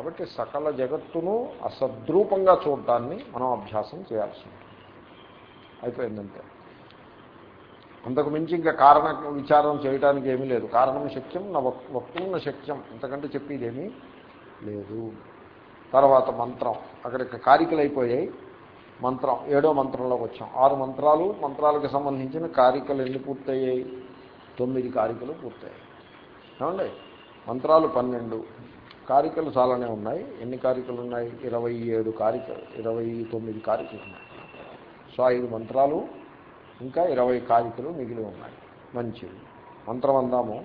కాబట్టి సకల జగత్తును అసద్రూపంగా చూడటాన్ని మనం అభ్యాసం చేయాల్సి ఉంటుంది. అయిపోయిందంటే అంతకు మించి ఇంకా కారణ విచారం చేయడానికి ఏమీ లేదు. కారణం శక్యం నా వక్తున్న శక్యం. ఇంతకంటే చెప్పేదేమీ లేదు. తర్వాత మంత్రం. అక్కడికి కారికలైపోయాయి. అయిపోయాయి మంత్రం ఏడో మంత్రంలోకి వచ్చాం. ఆరు మంత్రాలు మంత్రాలకు సంబంధించిన కారికలు ఎన్ని పూర్తయ్యాయి? తొమ్మిది కారికలు పూర్తయ్యాయి. ఏమండి? మంత్రాలు పన్నెండు. కారికలు చాలానే ఉన్నాయి. ఎన్ని కారికలు ఉన్నాయి? ఇరవై ఏడు కారిక ఇరవై తొమ్మిది కారికలు ఉన్నాయి. సో ఐదు మంత్రాలు ఇంకా ఇరవై కారికలు మిగిలి ఉన్నాయి. మంచివి. మంత్రం అందాము.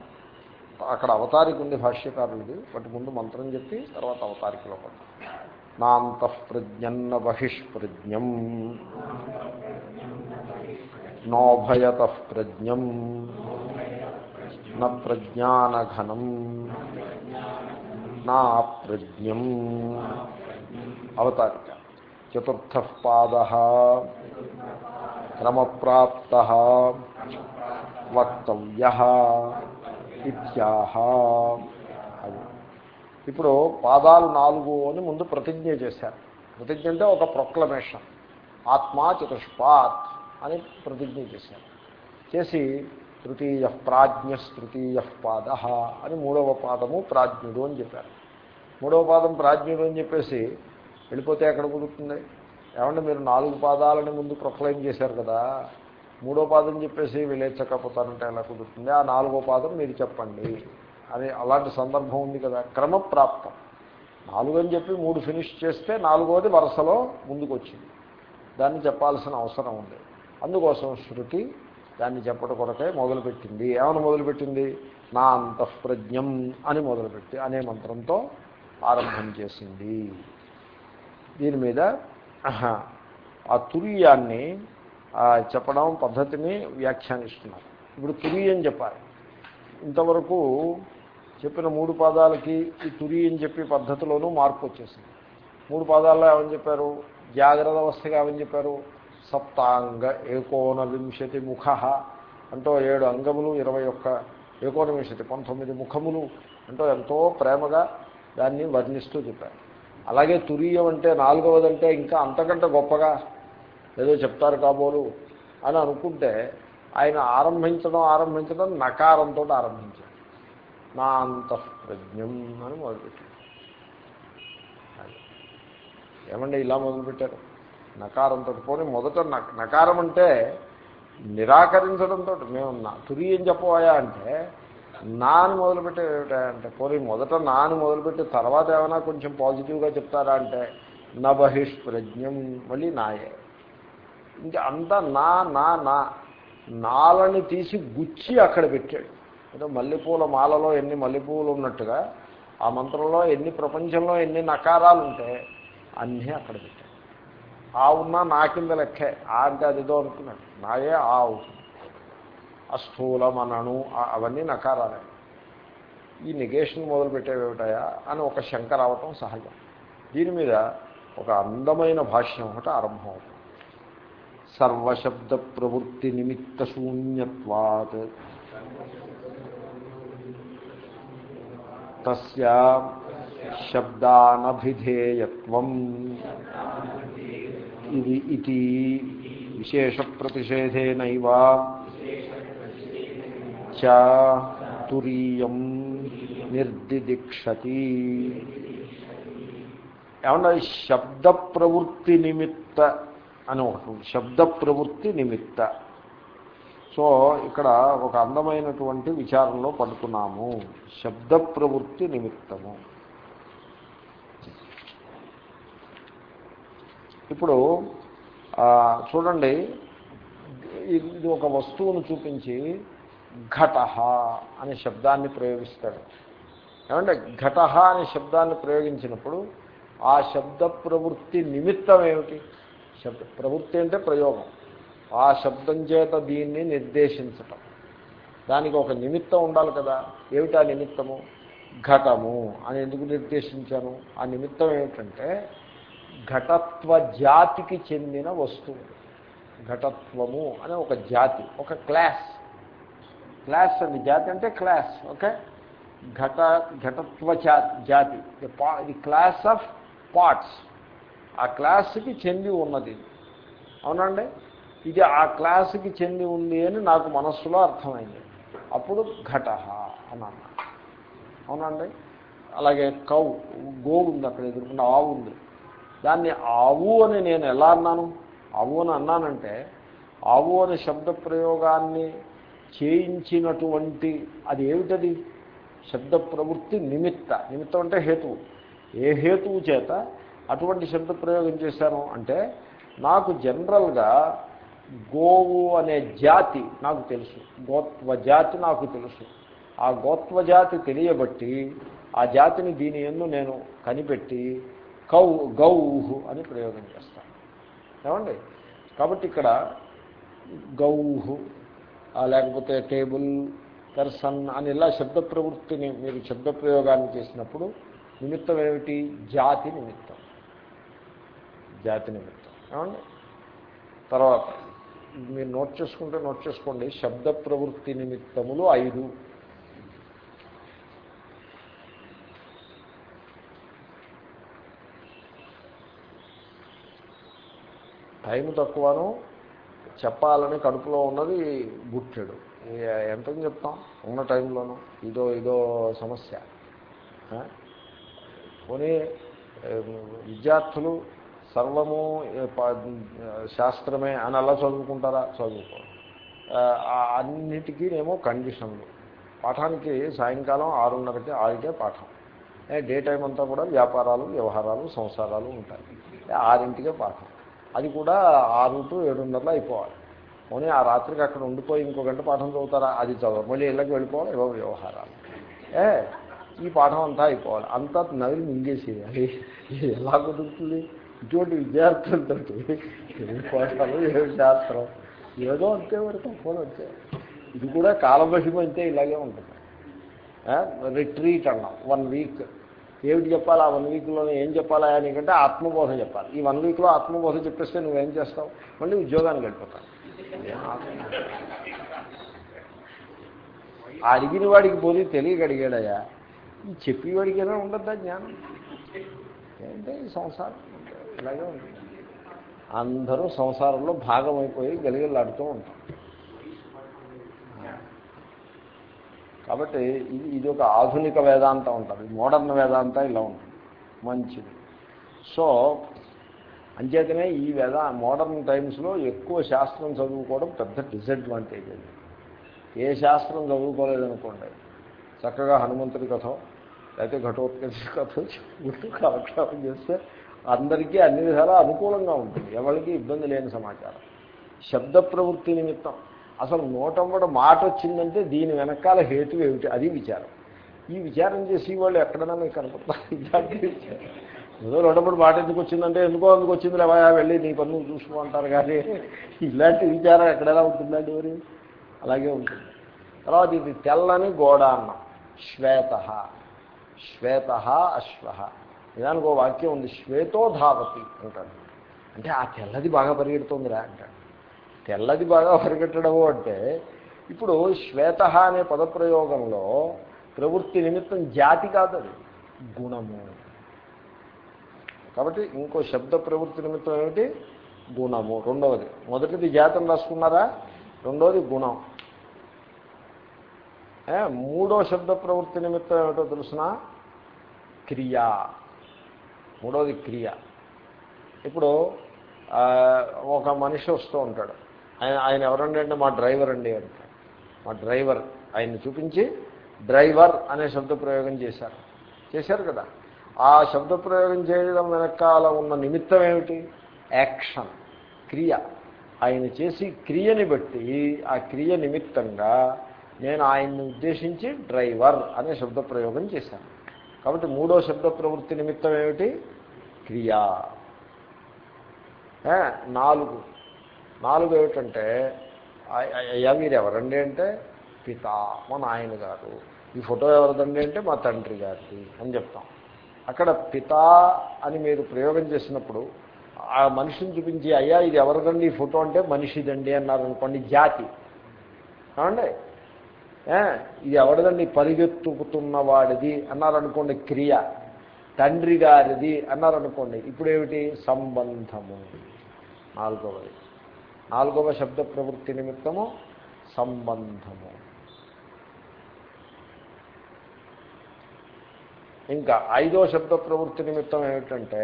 అక్కడ అవతారిక ఉంది భాష్యకారులది వాటి ముందు మంత్రం చెప్పి తర్వాత అవతారికలో పడతాం నాంతఃప్రజ్ఞన్న బహిష్ప్రజ్ఞం. నోభయత ప్రజ్ఞం న ప్రజ్ఞానఘనం. నా ప్రజ్ఞం అవతారిక. చతుర్థ పాద. క్రమప్రాప్త. వక్తవ్య. ఇత్యాహ. అది. ఇప్పుడు పాదాలు నాలుగు అని ముందు ప్రతిజ్ఞ చేశారు. ప్రతిజ్ఞ అంటే ఒక ప్రొక్లమేషన్ ఆత్మా చతుష్పాత్ అని ప్రతిజ్ఞ చేశారు. చేసి తృతీయ ప్రాజ్ఞ తృతీయ పాద అని మూడవ పాదము ప్రాజ్ఞుడు అని చెప్పారు. మూడవ పాదం ప్రాజ్ఞుడు అని చెప్పేసి వెళ్ళిపోతే ఎక్కడ కుదురుతుంది? ఏమంటే మీరు నాలుగు పాదాలని ముందు ప్రొక్లైమ్ చేశారు కదా. మూడో పాదం చెప్పేసి విలేచకపోతారంటే ఎలా కుదురుతుంది? ఆ నాలుగో పాదం మీరు చెప్పండి. అని అలాంటి సందర్భం ఉంది కదా. క్రమప్రాప్తం. నాలుగు అని చెప్పి మూడు ఫినిష్ చేస్తే నాలుగోది వరుసలో ముందుకు వచ్చింది దాన్ని చెప్పాల్సిన అవసరం ఉంది. అందుకోసం శృతి దాన్ని చెప్పడం కొరకే మొదలుపెట్టింది. ఏమైనా మొదలుపెట్టింది? నా అంతఃప్రజ్ఞం అని మొదలుపెట్టి అనే మంత్రంతో ఆరంభం చేసింది. దీని మీద ఆ తురియాన్ని చెప్పడం పద్ధతిని వ్యాఖ్యానిస్తున్నారు. ఇప్పుడు తురియం చెప్పాలి. ఇంతవరకు చెప్పిన మూడు పాదాలకి ఈ తురి అని చెప్పి పద్ధతిలోనూ మార్పు వచ్చేసింది. మూడు పాదాల్లో ఏమని చెప్పారు? జాగ్రత్త అవస్థగా ఏమని చెప్పారు? సప్తాంగ ఏకోన వింశతి ముఖ. అంటూ ఏడు అంగములు ఇరవై ఒక్క ఏకోనవింశతి పంతొమ్మిది ముఖములు. అంటూ ఎంతో ప్రేమగా దాన్ని వర్ణిస్తూ చెప్పారు. అలాగే తురియం అంటే నాలుగవదంటే ఇంకా అంతకంటే గొప్పగా ఏదో చెప్తారు కాబోలు అని అనుకుంటే ఆయన ఆరంభించడం ఆరంభించడం నకారంతో ఆరంభించారు. నా అంతఃప్రజ్ఞం అని మొదలుపెట్టారు. ఏమండి ఇలా మొదలుపెట్టారు? నకారంతో పోనీ మొదట నకారం అంటే నిరాకరించడంతో మేము తురియం తురి అంటే చెప్పబోయా అంటే నాని మొదలుపెట్టే అంటే పోనీ మొదట నాని మొదలుపెట్టి తర్వాత ఏమైనా కొంచెం పాజిటివ్గా చెప్తారా అంటే నా బహిష్ప్రజ్ఞం మళ్ళీ నాయే. ఇంకా అంతా నా నా నా నాలని తీసి గుచ్చి అక్కడ పెట్టాడు. ఏదో మల్లెపూల మాలలో ఎన్ని మల్లెపూలు ఉన్నట్టుగా ఆ మంత్రంలో ఎన్ని ప్రపంచంలో ఎన్ని నకారాలు ఉంటే అన్నీ అక్కడ పెట్టాడు. ఆ ఉన్నా నా కింద లెక్కే. ఆ అంటే అదిదో అనుకున్నాడు. నాయే ఆ అవుతుంది. అస్థూలమనను అవన్నీ నకారాలే. ఈ నెగేషన్ మొదలు పెట్టేవేమిటాయా అని ఒక శంక రావటం సహజం. దీని మీద ఒక అందమైన భాష్యం ఒకటి ఆరంభం అవుతుంది సర్వశబ్ద ప్రవృత్తి నిమిత్త శూన్యత్వాత్. తస్య శబ్దానభిధేయత్వం. ఇది ఇది విశేష ప్రతిషేధేనైవ చ తురీయం నిర్దిదిక్షతి ఏమన్నా శబ్ద ప్రవృత్తి నిమిత్త అని ఒకటి శబ్ద ప్రవృత్తి నిమిత్త. సో ఇక్కడ ఒక అందమైనటువంటి విచారంలో పడుతున్నాము. శబ్ద ప్రవృత్తి నిమిత్తము. ఇప్పుడు చూడండి ఇది ఒక వస్తువును చూపించి ఘట అనే శబ్దాన్ని ప్రయోగిస్తాడు. ఏమంటే ఘట అనే శబ్దాన్ని ప్రయోగించినప్పుడు ఆ శబ్ద ప్రవృత్తి నిమిత్తం ఏమిటి? శబ్ద ప్రవృత్తి అంటే ప్రయోగం. ఆ శబ్దం చేత దీన్ని నిర్దేశించటం. దానికి ఒక నిమిత్తం ఉండాలి కదా. ఏమిటా నిమిత్తము? ఘటము అని ఎందుకు నిర్దేశించాను? ఆ నిమిత్తం ఏమిటంటే ఘటత్వ జాతికి చెందిన వస్తువు. ఘటత్వము అనే ఒక జాతి ఒక క్లాస్. క్లాస్ అండి జాతి అంటే క్లాస్ ఓకే? ఘట ఘటత్వ జాతి ఇది క్లాస్ ఆఫ్ పార్ట్స్ ఆ క్లాస్కి చెంది ఉన్నది. అవునండి? ఇది ఆ క్లాస్కి చెంది ఉంది అని నాకు మనస్సులో అర్థమైంది. అప్పుడు ఘట అని అవునండి? అలాగే కౌ గోవు ఉంది అక్కడ ఎదుర్కొంటే ఆవు ఉంది. దాన్ని ఆవు అని నేను ఎలా అన్నాను? ఆవు అని అన్నానంటే ఆవు అనే శబ్ద ప్రయోగాన్ని చేయించినటువంటి అది ఏమిటది? శబ్ద ప్రవృత్తి నిమిత్త. నిమిత్తం అంటే హేతువు. ఏ హేతువు చేత అటువంటి శబ్ద ప్రయోగం చేశాను అంటే నాకు జనరల్గా గోవు అనే జాతి నాకు తెలుసు. గోత్వ జాతి నాకు తెలుసు. ఆ గోత్వ జాతి తెలియబట్టి ఆ జాతిని దీని ఎందు నేను కనిపెట్టి కౌ గౌహు అని ప్రయోగం చేస్తాను. ఏమండి? కాబట్టి ఇక్కడ గౌహు లేకపోతే టేబుల్ పెర్సన్ అని ఇలా శబ్ద ప్రవృత్తిని మీరు శబ్ద ప్రయోగాన్ని చేసినప్పుడు నిమిత్తం ఏమిటి? జాతి నిమిత్తం. జాతి నిమిత్తం. ఏమండి? తర్వాత మీరు నోట్ చేసుకుంటే నోట్ చేసుకోండి. శబ్ద ప్రవృత్తి నిమిత్తములు ఐదు. టైం తక్కువను చెప్పాలని కడుపులో ఉన్నది గుట్టెడు ఎంత చెప్తాం? ఉన్న టైంలోనూ? ఇదో ఇదో సమస్య. పోనీ విద్యార్థులు సర్వము శాస్త్రమే అని అలా చదువుకుంటారా? చదువుకో. అన్నిటికీ ఏమో కండిషన్లు. పాఠానికి సాయంకాలం ఆరున్నరకి ఆరికే పాఠం. డే టైం అంతా కూడా వ్యాపారాలు వ్యవహారాలు సంసారాలు ఉంటాయి. ఆరింటికే పాఠం. అది కూడా ఆరు టు ఏడున్నరలో అయిపోవాలి. పోనీ ఆ రాత్రికి అక్కడ ఉండిపోయి ఇంకో గంట పాఠం చదువుతారా? అది చదవరు. మళ్ళీ ఇళ్ళకి వెళ్ళిపోవాలి ఏవో వ్యవహారాలు. ఏ? ఈ పాఠం అంతా అయిపోవాలి. అంతా నవిలి మింగేసేయాలి ఎలా కుదురుతుంది? ఇటువంటి విద్యార్థులతో ఏం పాఠాలు ఏం శాస్త్రం? ఏదో అంతే మరి తక్కువ అంతే ఇది కూడా కాలమహిమ అంతే ఇలాగే ఉంటుంది. రిట్రీట్ అన్నాం. One week. ఏమిటి చెప్పాలి? ఆ వన్ వీక్లో ఏం చెప్పాలా నీకంటే ఆత్మబోధ చెప్పాలి. ఈ వన్ వీక్లో ఆత్మబోధ చెప్పేస్తే నువ్వేం చేస్తావు? మళ్ళీ ఉద్యోగానికి వెళ్ళిపోతావు. అడిగిన వాడికి పోయి తెలియక అడిగాడయా ఈ చెప్పేవాడికైనా ఉండద్దా జ్ఞానం? ఏంటంటే ఈ సంసారం? ఇలాగే ఉంటుంది అందరూ సంసారంలో భాగమైపోయి గలిగలాడుతూ ఉంటాం కాబట్టి ఇది ఇది ఒక ఆధునిక వేదాంతం ఉంటుంది మోడర్న్ వేదాంతం ఇలా ఉంటుంది. మంచిది. సో అంచేతనే ఈ వేద మోడర్న్ టైమ్స్లో ఎక్కువ శాస్త్రం చదువుకోవడం పెద్ద డిసడ్వాంటేజ్ అది ఏ శాస్త్రం చదువుకోలేదనుకోండి. చక్కగా హనుమంతుడి కథ లేకపోతే ఘటోత్కర్ష కథ చెప్పుకుంటూ కాలక్షేపం చేస్తే అందరికీ అన్ని విధాలా అనుకూలంగా ఉంటుంది. ఎవరికి ఇబ్బంది లేని సమాచారం. శబ్ద ప్రవృత్తి నిమిత్తం. అసలు నోటమ్మడ మాట వచ్చిందంటే దీని వెనకాల హేతు ఏమిటి? అది విచారం. ఈ విచారం చేసి వాళ్ళు ఎక్కడైనా మీకు కనపడతారు. విచారం. ఏదో నోటమ్మడి మాట ఎందుకు వచ్చిందంటే ఎందుకో ఎందుకు వచ్చింది లేవా వెళ్ళి నీ పనులు చూసుకోమంటారు కానీ ఇలాంటి విచారం ఎక్కడైనా ఉంటుందండి మరి? అలాగే ఉంటుంది. తర్వాత ఇది తెల్లని గోడ అన్నం. శ్వేత. శ్వేత అశ్వ. నిదానికి ఒక వాక్యం ఉంది. శ్వేతో ధావతి అంటాడు అంటే ఆ తెల్లది బాగా పరిగెడుతుందిరా అంటాడు తెల్లది బాగా పరిగెట్టడము అంటే ఇప్పుడు శ్వేత అనే పదప్రయోగంలో ప్రవృత్తి నిమిత్తం జాతి కాదు అది గుణము. కాబట్టి ఇంకో శబ్ద ప్రవృత్తి నిమిత్తం ఏమిటి? గుణము. రెండవది మొదటిది జాతం రాసుకున్నారా? రెండవది గుణం. మూడో శబ్ద ప్రవృత్తి నిమిత్తం ఏమిటో తెలుసిన? క్రియ. మూడవది క్రియ. ఇప్పుడు ఒక మనిషి వస్తూ ఉంటాడు. ఆయన ఆయన ఎవరండి అంటే మా డ్రైవర్ అండి అంటాడు మా డ్రైవర్. ఆయన్ని చూపించి డ్రైవర్ అనే శబ్ద ప్రయోగం చేశారు. చేశారు కదా. ఆ శబ్ద ప్రయోగం చేయడం వెనకాల ఉన్న నిమిత్తం ఏమిటి? యాక్షన్. క్రియ. ఆయన చేసి క్రియని బట్టి ఆ క్రియ నిమిత్తంగా నేను ఆయన్ని ఉద్దేశించి డ్రైవర్ అనే శబ్ద ప్రయోగం చేశాను. కాబట్టి మూడో శబ్ద ప్రవృత్తి నిమిత్తం ఏమిటి? క్రియా. నాలుగు. నాలుగు ఏమిటంటే అయ్యా మీరు ఎవరండి అంటే పిత మా నాయన గారు ఈ ఫోటో ఎవరిదండి అంటే మా తండ్రి గారిది అని చెప్తాం. అక్కడ పిత అని మీరు ప్రయోగం చేసినప్పుడు ఆ మనిషిని చూపించి అయ్యా ఇది ఎవరిదండి ఈ ఫోటో అంటే మనిషిదండి అన్నారు అనుకోండి జాతి. ఏమండి? ఇది ఎవరిదండి? పరిగెత్తుకుతున్న వాడిది అన్నారనుకోండి క్రియ. తండ్రి గారిది అన్నారనుకోండి ఇప్పుడేమిటి? సంబంధము. నాలుగవది. నాలుగవ శబ్ద ప్రవృత్తి నిమిత్తము సంబంధము. ఇంకా ఐదో శబ్ద ప్రవృత్తి నిమిత్తం ఏమిటంటే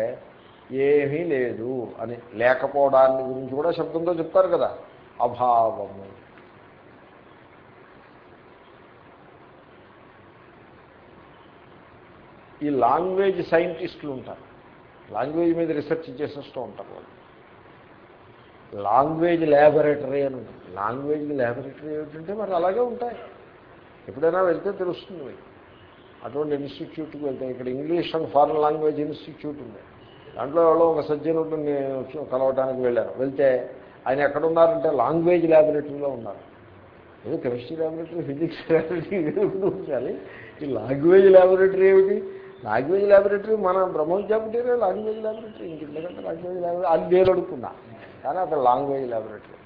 ఏమీ లేదు అని లేకపోవడాన్ని గురించి కూడా శబ్దంతో చెప్తారు కదా అభావము. ఈ లాంగ్వేజ్ సైంటిస్టులు ఉంటారు లాంగ్వేజ్ మీద రీసెర్చ్ చేసేస్తూ ఉంటారు వాళ్ళు. లాంగ్వేజ్ ల్యాబొరేటరీ అని లాంగ్వేజ్ ల్యాబొరేటరీ ఏమిటంటే మరి అలాగే ఉంటాయి. ఎప్పుడైనా వెళ్తే తెలుస్తుంది మీకు. అటువంటి ఇన్స్టిట్యూట్కి వెళ్తే ఇక్కడ English and foreign language institute ఉంది. దాంట్లో ఎవరో ఒక సజ్జనుడు నేను కలవడానికి వెళ్ళాను. వెళ్తే ఆయన ఎక్కడ ఉన్నారంటే లాంగ్వేజ్ ల్యాబొరేటరీలో ఉన్నారు. ఏదో కెమిస్ట్రీ ల్యాబొరేటరీ ఫిజిక్స్ ల్యాబొరేటరీ ఉండాలి ఈ లాంగ్వేజ్ ల్యాబొరేటరీ ఏమిటి? లాంగ్వేజ్ ల్యాబొరేటరీ మన బ్రహ్మ విద్యాపీఠే లాంగ్వేజ్ ల్యాబొరేటరీ. ఇంకెందుకంటే లాంగ్వేజ్ ల్యాబొరేటరీ? అది నేను అడుగుతున్నా. కానీ అక్కడ లాంగ్వేజ్ ల్యాబొరేటరీ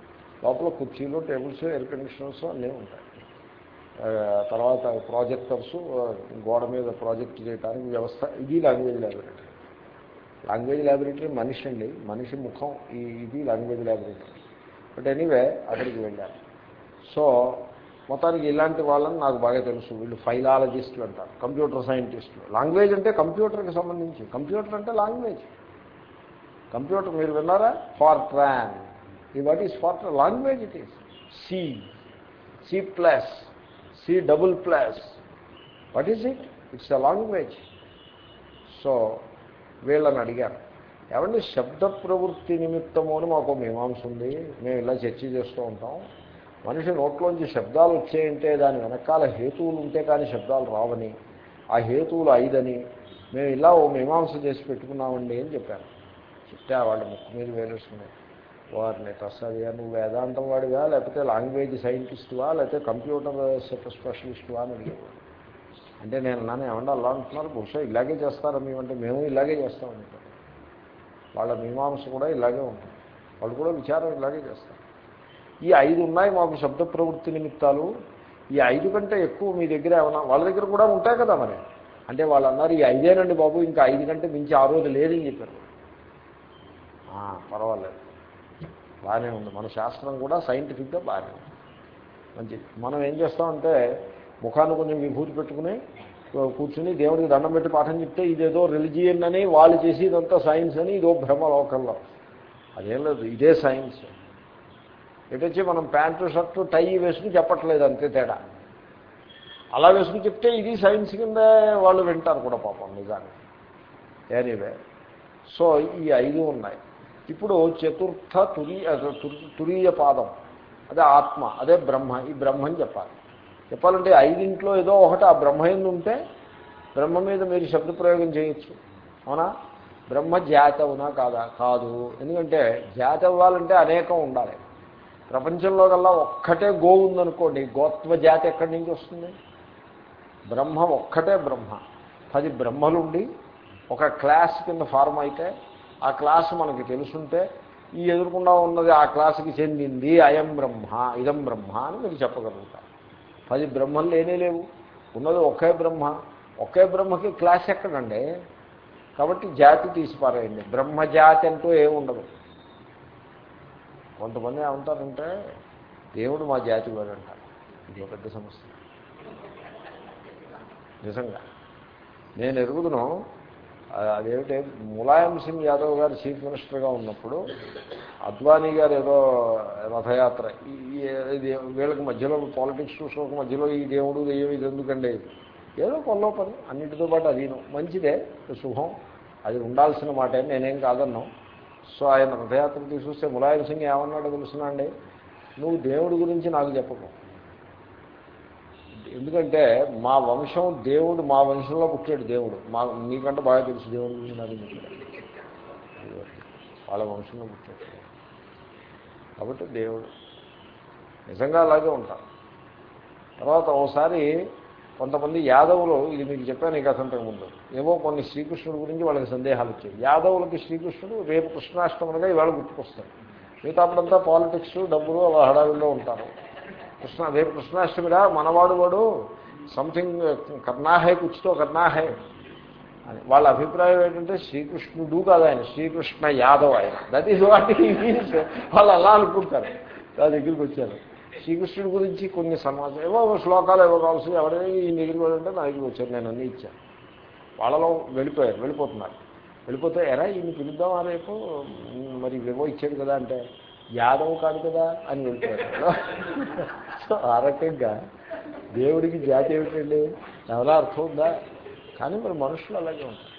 లోపల కుర్చీలు టేబుల్స్ ఎయిర్ కండిషనర్స్ అన్నీ ఉంటాయి. తర్వాత ప్రాజెక్టర్స్ గోడ మీద ప్రాజెక్ట్ చేయడానికి వ్యవస్థ ఇది లాంగ్వేజ్ ల్యాబొరేటరీ లాంగ్వేజ్ ల్యాబొరేటరీ మనిషి అండి. మనిషి ముఖం ఈ ఇది లాంగ్వేజ్ ల్యాబొరేటరీ బట్ ఎనీవే అక్కడికి వెళ్ళాను సో మొత్తానికి ఇలాంటి వాళ్ళని నాకు బాగా తెలుసు. వీళ్ళు ఫైలాలజిస్టులు అంటారు కంప్యూటర్ సైంటిస్టులు లాంగ్వేజ్ అంటే కంప్యూటర్కి సంబంధించి. కంప్యూటర్ అంటే లాంగ్వేజ్ కంప్యూటర్ మీరు విన్నారా? ఫార్ ట్రాన్ ఈ what is for language it is C C plus C double plus what is it it's a language so వీళ్ళని అడిగారు. ఏమంటే శబ్ద ప్రవృత్తి నిమిత్తము అని మాకు మీమాంస ఉంది. మేము ఇలా చర్చ చేస్తూ ఉంటాం. మనిషి నోట్లోంచి శబ్దాలు వచ్చాయంటే దాని వెనకాల హేతువులు ఉంటే కానీ శబ్దాలు రావని. ఆ హేతువులు ఐదని. మేము ఇలా ఓ మీమాంస చేసి పెట్టుకున్నామండి అని చెప్పాను చెప్తే వాళ్ళ ముక్కు మీద వేలుస్తుంది వారిని తస్సదిగా నువ్వు వేదాంతం వాడివా? లేకపోతే లాంగ్వేజ్ సైంటిస్టువా? లేకపోతే కంప్యూటర్ స్పెషలిస్టువా అని అడిగేవాడు అంటే నేను నన్ను ఏమన్నా అలా అంటున్నారు? బహుశా ఇలాగే చేస్తారా మేమంటే మేము ఇలాగే చేస్తామని వాళ్ళ మీమాంస కూడా ఇలాగే ఉంటుంది. వాళ్ళు కూడా విచారం ఇలాగే చేస్తారు. ఈ ఐదు ఉన్నాయి మాకు శబ్ద ప్రవృత్తి నిమిత్తాలు. ఈ ఐదు కంటే ఎక్కువ మీ దగ్గర ఏమన్నా వాళ్ళ దగ్గర కూడా ఉంటాయి కదా మరి? అంటే వాళ్ళు అన్నారు ఈ ఐదేనండి బాబు ఇంకా ఐదు కంటే మించి ఆ రోజు లేదని చెప్పారు. పర్వాలేదు. బాగానే ఉంది. మన శాస్త్రం కూడా సైంటిఫిక్గా బాగానే ఉంది. మంచిది. మనం ఏం చేస్తామంటే ముఖాన్ని కొంచెం విభూతి పెట్టుకుని కూర్చుని దేవుడికి దండం పెట్టి పాఠం చెప్తే ఇదేదో రిలిజియన్ అని వాళ్ళు చేసి ఇదంతా సైన్స్ అని ఇదో భ్రమ లోకంలో అదేం లేదు. ఇదే సైన్స్. ఎటొచ్చి మనం ప్యాంటు షర్టు టై వేసుకుని చెప్పట్లేదు అంతే తేడా. అలా వేసుకుని చెప్తే ఇది సైన్స్ కింద వాళ్ళు వింటారు కూడా పాపం నిజాన్ని ఎనీవే సో ఈ ఐదు ఉన్నాయి. ఇప్పుడు చతుర్థ తురీయ తురీయ పాదం. అదే ఆత్మ అదే బ్రహ్మ ఈ బ్రహ్మని చెప్పాలి. చెప్పాలంటే ఐదింట్లో ఏదో ఒకటి ఆ బ్రహ్మ ఎందు ఉంటే బ్రహ్మ మీద మీరు శబ్ద ప్రయోగం చేయొచ్చు. అవునా? బ్రహ్మ జాతి అవునా కాదా? కాదు. ఎందుకంటే జాత అవ్వాలంటే అనేకం ఉండాలి. ప్రపంచంలో కల్లా ఒక్కటే గో ఉందనుకోండి గోత్వ జాతి ఎక్కడి నుంచి వస్తుంది? బ్రహ్మ ఒక్కటే బ్రహ్మ. పది బ్రహ్మలుండి ఒక క్లాస్ కింద ఫార్మ్ అయితే ఆ క్లాస్ మనకి తెలుసుంటే ఈ ఎదుర్కొన్నా ఉన్నది ఆ క్లాసుకి చెందింది అయం బ్రహ్మ ఇదం బ్రహ్మ అని మీరు చెప్పగలుగుతారు. పది బ్రహ్మలు లేనే లేవు. ఉన్నది ఒకే బ్రహ్మ. ఒకే బ్రహ్మకి క్లాస్ ఎక్కడండి? కాబట్టి జాతి తీసిపారేయండి. బ్రహ్మజాతి అంటూ ఏముండదు కొంతమంది ఏమంటారంటే దేవుడు మా జాతి వాడు అంటారు ఇది ఒక పెద్ద సమస్య. నిజంగా. నేను ఎరుగుదను అదేమిటి? ములాయం సింగ్ యాదవ్ గారు చీఫ్ మినిస్టర్గా ఉన్నప్పుడు అద్వానీ గారు ఏదో రథయాత్ర ఈ- ఇది వీళ్ళకి మధ్యలో పాలిటిక్స్ చూసుకోక మధ్యలో ఈ దేవుడు దెయ్యం ఇది ఎందుకండి? ఏదో కొల్లో పని అన్నిటితో పాటు అదీను. మంచిదే శుభం. అది ఉండాల్సిన మాట నేనేం కాదన్నాం. సో ఆయన రథయాత్ర తీసుకొస్తే ములాయం సింగ్ ఏమన్నాడో తెలుసునండి నువ్వు దేవుడి గురించి నాకు చెప్పకు. ఎందుకంటే మా వంశం దేవుడు మా వంశంలో పుట్టాడు దేవుడు. మా మీకంటే బాగా తెలుసు దేవుడి గురించి నాకు వాళ్ళ వంశంలో పుట్టాడు కాబట్టి దేవుడు. నిజంగా అలాగే ఉంటారు తర్వాత ఒకసారి కొంతమంది యాదవులు ఇది మీకు చెప్పాను ఈ కథ అంతకుముందు ఏవో కొన్ని శ్రీకృష్ణుడి గురించి వాళ్ళకి సందేహాలు వచ్చాయి యాదవులకి శ్రీకృష్ణుడు రేపు కృష్ణాష్టములుగా ఇవాళ గుర్తుకొస్తారు మిగతా పాలిటిక్స్ డబ్బులు అలా హడావిల్లో ఉంటారు. కృష్ణ రేపు కృష్ణాష్టమిరా మనవాడు వాడు సంథింగ్ కర్ణాహే కుచ్చుతో కర్ణాహే. అని వాళ్ళ అభిప్రాయం ఏంటంటే శ్రీకృష్ణుడు కాదు ఆయన శ్రీకృష్ణ యాదవ్ ఆయన. దట్ ఈస్ వాట్ మీన్స్ వాళ్ళు అలా అనుకుంటారు. నా దగ్గరికి వచ్చారు. శ్రీకృష్ణుడి గురించి కొన్ని సమాజం ఏవో శ్లోకాలు ఏవో కావాల్సి ఎవరైనా ఈ దగ్గరికి వెళ్ళంటే నా దగ్గరికి వచ్చారు నేను అన్నీ ఇచ్చాను. వాళ్ళలో వెళ్ళిపోయారు వెళ్ళిపోతున్నారు. వెళ్ళిపోతే ఎరా ఈయన పిలుద్దామా రేపు? మరి ఇవేవో ఇచ్చాడు కదా అంటే యాదవ్ కాదు కదా అని వెళ్ళిపోయాడు సో ఆ రకంగా దేవుడికి జాతి ఏమిటండి? ఎవరా అర్థం ఉందా? కానీ మరి మనుషులు అలాగే ఉంటారు.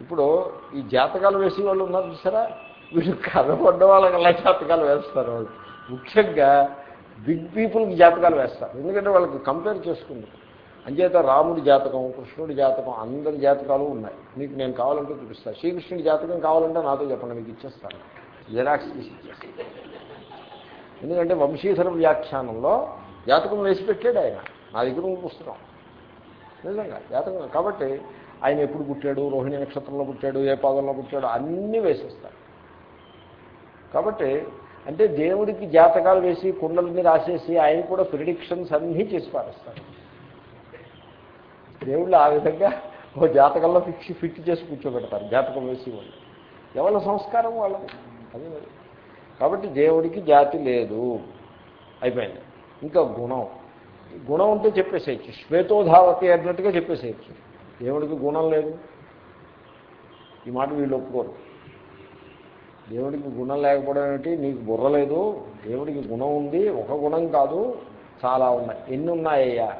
ఇప్పుడు ఈ జాతకాలు వేసే వాళ్ళు ఉన్నారు చూసారా? వీళ్ళు కనపడ్డ వాళ్ళకి అలా జాతకాలు వేస్తారు వాళ్ళు? ముఖ్యంగా బిగ్ పీపుల్కి జాతకాలు వేస్తారు. ఎందుకంటే వాళ్ళకి కంపేర్ చేసుకుంటారు. అంచేత రాముడి జాతకం కృష్ణుడి జాతకం అందరి జాతకాలు ఉన్నాయి. మీకు నేను కావాలంటే చూపిస్తాను శ్రీకృష్ణుడి జాతకం కావాలంటే నాతో చెప్పండి మీకు ఇచ్చేస్తాను. జెరాక్స్ తీసి ఇచ్చేస్తాను ఎందుకంటే వంశీధర వ్యాఖ్యానంలో జాతకం వేసి పెట్టాడు ఆయన. నా దగ్గర పుస్తకం. నిజంగా జాతకం. కాబట్టి ఆయన ఎప్పుడు పుట్టాడు? రోహిణి నక్షత్రంలో పుట్టాడు? ఏ పాదంలో పుట్టాడు? అన్నీ వేసేస్తారు కాబట్టి అంటే దేవుడికి జాతకాలు వేసి కుండలని రాసేసి ఆయన కూడా ప్రిడిక్షన్స్ అన్నీ చేసి పారేస్తారు దేవుళ్ళు ఆ విధంగా ఓ జాతకంలో ఫిక్స్ ఫిట్ చేసి కూర్చోబెడతారు. జాతకం వేసి వాళ్ళు. ఎవరి సంస్కారం వాళ్ళది? అది కాబట్టి దేవుడికి జాతి లేదు. అయిపోయింది. ఇంకా గుణం. గుణం ఉంటే చెప్పేసేయచ్చు. శ్వేతోధావతి అన్నట్టుగా చెప్పేసేయచ్చు. దేవుడికి గుణం లేదు. ఈ మాట వీళ్ళు ఒప్పుకోరు. దేవుడికి గుణం లేకపోవడం ఏమిటి? నీకు బుర్ర లేదు. దేవుడికి గుణం ఉంది. ఒక గుణం కాదు. చాలా ఉన్నాయి. ఎన్ని ఉన్నాయ్యా?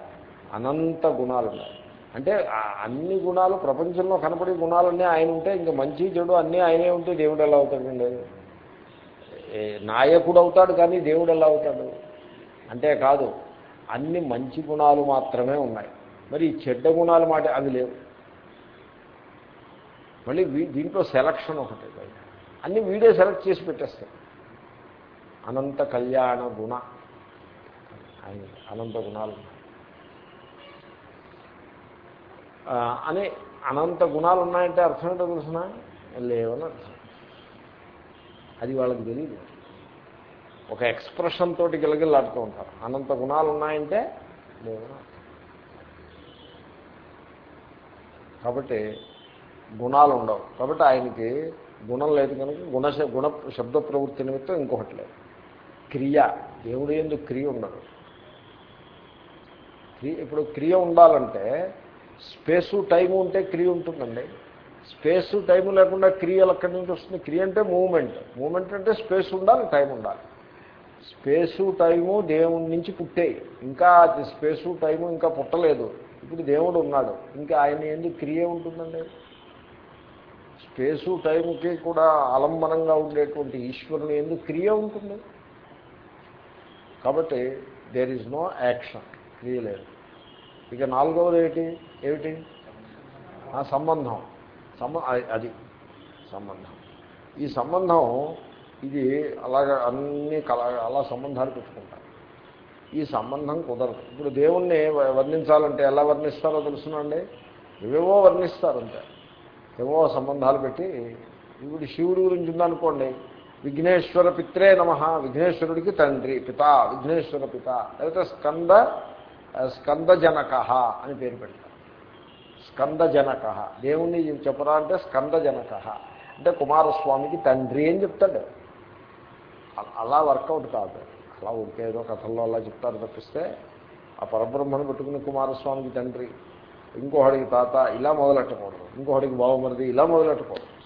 అనంత గుణాలు ఉన్నాయి అంటే అన్ని గుణాలు ప్రపంచంలో కనపడే గుణాలన్నీ ఆయన ఉంటే ఇంకా మంచి చెడు అన్నీ ఆయనే ఉంటే దేవుడు ఎలా అవుతాడండి? నాయకుడు అవుతాడు కానీ దేవుడు ఎలా అవుతాడు? అంటే కాదు అన్ని మంచి గుణాలు మాత్రమే ఉన్నాయి. మరి ఈ చెడ్డ గుణాలు మాట అవి లేవు. మళ్ళీ దీంట్లో సెలక్షన్ ఒకటి అన్ని వీడే సెలెక్ట్ చేసి పెట్టేస్తాడు అనంత కళ్యాణ గుణ. ఆయన అనంత గుణాలు. ఉన్నాయి. ఆ, అని అనంత గుణాలు ఉన్నాయంటే అర్థం ఏంటో తెలుసిన? లేవని అర్థం. అది వాళ్ళకి తెలియదు ఒక ఎక్స్ప్రెషన్ తోటి గిలగిల్లాడుతూ ఉంటారు. అనంత గుణాలు ఉన్నాయంటే లేవని కాబట్టి గుణాలు ఉండవు. కాబట్టి ఆయనకి గుణం లేదు కనుక గుణ గుణ శబ్ద ప్రవృత్తి నిమిత్తం ఇంకొకటి లేదు. క్రియ. దేవుడు ఎందుకు క్రియ ఉండదు. క్రియ ఇప్పుడు క్రియ ఉండాలంటే స్పేసు టైము ఉంటే క్రియ ఉంటుందండి. స్పేసు టైము లేకుండా క్రియలు ఎక్కడి నుంచి వస్తుంది? క్రియ అంటే మూమెంట్. మూమెంట్ అంటే స్పేస్ ఉండాలి టైం ఉండాలి. స్పేసు టైము దేవుడి నుంచి పుట్టాయి ఇంకా స్పేసు టైము ఇంకా పుట్టలేదు. ఇప్పుడు దేవుడు ఉన్నాడు. ఇంకా ఆయన ఎందుకు క్రియ ఉంటుందండి. స్పేసు టైంకి కూడా ఆలంబనంగా ఉండేటువంటి ఈశ్వరుని ఎందుకు క్రియ ఉంటుంది. కాబట్టి దేర్ ఈజ్ నో యాక్షన్ క్రియ లేదు. ఇక నాలుగవది ఏమిటి? ఏమిటి? ఆ సంబంధం. సంబ అది సంబంధం. ఈ సంబంధం ఇది అలాగ అన్ని కల అలా సంబంధాలు పెట్టుకుంటారు. ఈ సంబంధం కుదరదు. ఇప్పుడు దేవుణ్ణి వర్ణించాలంటే ఎలా వర్ణిస్తారో తెలుసునండి ఏవేవో వర్ణిస్తారు ఏవో సంబంధాలు పెట్టి ఇప్పుడు శివుడి గురించి ఉందనుకోండి విఘ్నేశ్వర పిత్రే నమ విఘ్నేశ్వరుడికి తండ్రి పిత విఘ్నేశ్వర పిత లేకపోతే స్కంద స్కందజనక అని పేరు పెడతారు. స్కందజనక. దేవుణ్ణి చెప్పరా అంటే స్కందజనక. అంటే కుమారస్వామికి తండ్రి అని చెప్తాడు. అలా వర్కౌట్ కాదు. అలా ఉడికేదో కథల్లో అలా చెప్తారు తప్పిస్తే ఆ పరబ్రహ్మను పెట్టుకుని కుమారస్వామికి తండ్రి ఇంకోహడికి తాత ఇలా మొదలెట్టకూడదు. ఇంకోహడికి బావమరిది ఇలా మొదలెట్టకూడదు.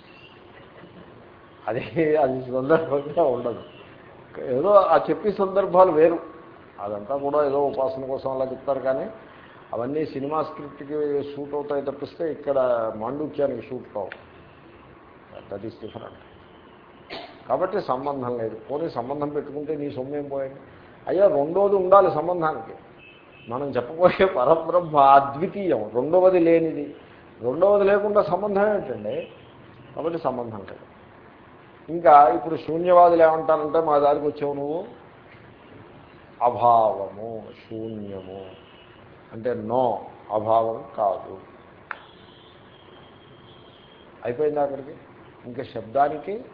అది అది సందర్భంగా ఉండదు. ఏదో ఆ చెప్పే సందర్భాలు వేరు. అదంతా కూడా ఏదో ఉపాసన కోసం అలా చెప్తారు కానీ అవన్నీ సినిమా స్క్రిప్ట్కి షూట్ అవుతాయి తప్పిస్తే ఇక్కడ మాండూక్యానికి షూట్ కావు. దట్ ఈస్ డిఫరెంట్ కాబట్టి సంబంధం లేదు. పోనీ సంబంధం పెట్టుకుంటే నీ సొమ్మేం పోయింది? అయ్యా రెండోది ఉండాలి సంబంధానికి. మనం చెప్పబోయే పరబ్రహ్మ అద్వితీయం రెండవది లేనిది. రెండవది లేకుండా సంబంధం ఏంటండి? కాబట్టి సంబంధం లేదు. ఇంకా ఇప్పుడు శూన్యవాదులు ఏమంటారంటే మా దారికి వచ్చావు నువ్వు? అభావము శూన్యము. అంటే నో అభావం కాదు. అయిపోయింది అక్కడికి? ఇంకా శబ్దానికి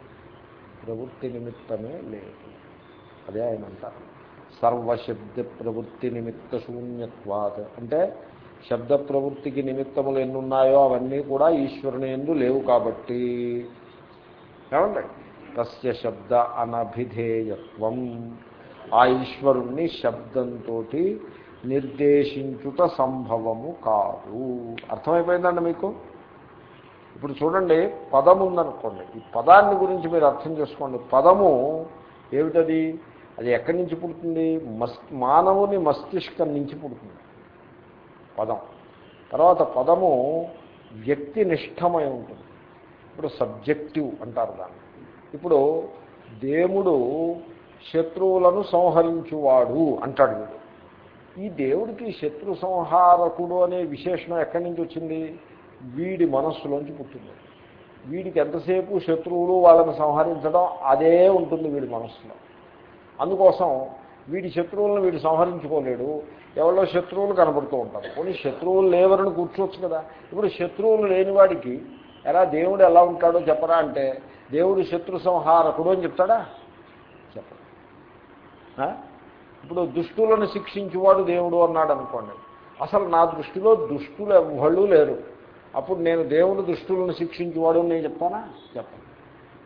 ప్రవృత్తి నిమిత్తమే లేదు. అదే ఆయన అంటారు. సర్వశబ్ద ప్రవృత్తి నిమిత్త శూన్యత్వాత్. అంటే శబ్ద ప్రవృత్తికి నిమిత్తములు ఎన్నున్నాయో అవన్నీ కూడా ఈశ్వరుని ఎందు లేవు కాబట్టి. ఏమండి? తస్య శబ్ద అనభిధేయత్వం. ఆ ఈశ్వరుణ్ణి శబ్దంతో నిర్దేశించుట సంభవము కాదు. అర్థమైపోయిందండి మీకు? ఇప్పుడు చూడండి పదం ఉందనుకోండి ఈ పదాన్ని గురించి మీరు అర్థం చేసుకోండి. పదము ఏమిటది? అది ఎక్కడి నుంచి పుడుతుంది? మస్ మానవుని మస్తిష్కం నుంచి పుడుతుంది. పదం. తర్వాత పదము వ్యక్తి నిష్ఠమై ఉంటుంది. ఇప్పుడు సబ్జెక్టివ్ అంటారు దాన్ని. ఇప్పుడు దేవుడు శత్రువులను సంహరించువాడు అంటాడు వీడు. ఈ దేవుడికి శత్రు సంహారకుడు అనే విశేషణం ఎక్కడి నుంచి వచ్చింది? వీడి మనస్సులోంచి పుట్టింది. వీడికి ఎంతసేపు శత్రువులు వాళ్ళని సంహరించడం? అదే ఉంటుంది వీడి మనస్సులో. అందుకోసం వీడి శత్రువులను వీడు సంహరించుకోలేడు. ఎవరో శత్రువులు కనబడుతూ ఉంటారు. కొన్ని శత్రువులు లేవరని కూర్చోవచ్చు కదా. ఇప్పుడు శత్రువులు లేనివాడికి ఎలా దేవుడు ఎలా ఉంటాడో చెప్పరా అంటే దేవుడు శత్రు సంహారకుడు అని చెప్తాడా? ఇప్పుడు దుష్టులను శిక్షించేవాడు దేవుడు అన్నాడు అనుకోండి అసలు నా దృష్టిలో దుష్టులు ఎవ్వళ్ళు లేరు. అప్పుడు నేను దేవుడు దుష్టులను శిక్షించేవాడు నేను చెప్తానా? చెప్పను.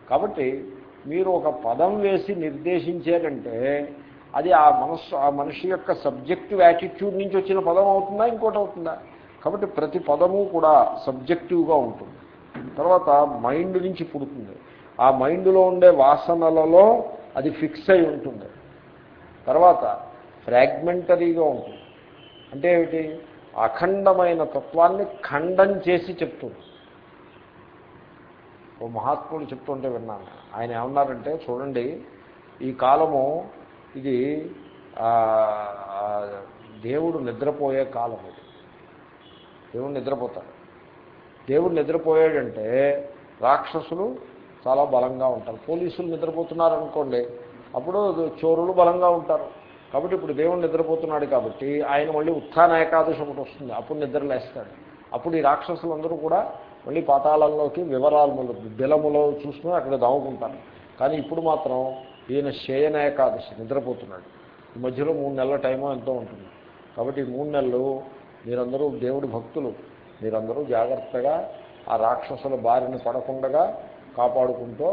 కాబట్టి మీరు ఒక పదం వేసి నిర్దేశించారంటే అది ఆ మనస్సు ఆ మనిషి యొక్క సబ్జెక్టివ్ యాటిట్యూడ్ నుంచి వచ్చిన పదం అవుతుందా ఇంకోటి అవుతుందా? కాబట్టి ప్రతి పదము కూడా సబ్జెక్టివ్గా ఉంటుంది. తర్వాత మైండ్ నుంచి పుడుతుంది. ఆ మైండ్లో ఉండే వాసనలలో అది ఫిక్స్ అయి ఉంటుంది. తర్వాత ఫ్రాగ్మెంటరీగా ఉంటుంది. అంటే ఏమిటి? అఖండమైన తత్వాన్ని ఖండం చేసి చెప్తుంది. ఓ మహాత్ముడు చెప్తుంటే విన్నాను. ఆయన ఏమన్నారంటే చూడండి ఈ కాలము ఇది దేవుడు నిద్రపోయే కాలం ఇది. దేవుడు నిద్రపోతాడు. దేవుడు నిద్రపోయాడంటే రాక్షసులు చాలా బలంగా ఉంటారు. పోలీసులు నిద్రపోతున్నారు అనుకోండి అప్పుడు చోరులు బలంగా ఉంటారు. కాబట్టి ఇప్పుడు దేవుడు నిద్రపోతున్నాడు కాబట్టి ఆయన మళ్ళీ ఉత్థాన ఏకాదశి ఒకటి వస్తుంది. అప్పుడు నిద్రలేస్తాడు అప్పుడు ఈ రాక్షసులందరూ కూడా మళ్ళీ పాతాళంలోకి వివరాలు బిలములో చూసుకుని అక్కడ దావుకుంటారు కానీ ఇప్పుడు మాత్రం ఈయన శయన ఏకాదశి నిద్రపోతున్నాడు. ఈ మధ్యలో మూడు నెలల టైమో ఎంతో ఉంటుంది. కాబట్టి ఈ మూడు నెలలు మీరందరూ దేవుడి భక్తులు. మీరందరూ జాగ్రత్తగా ఆ రాక్షసుల బారిన పడకుండా కాపాడుకుంటూ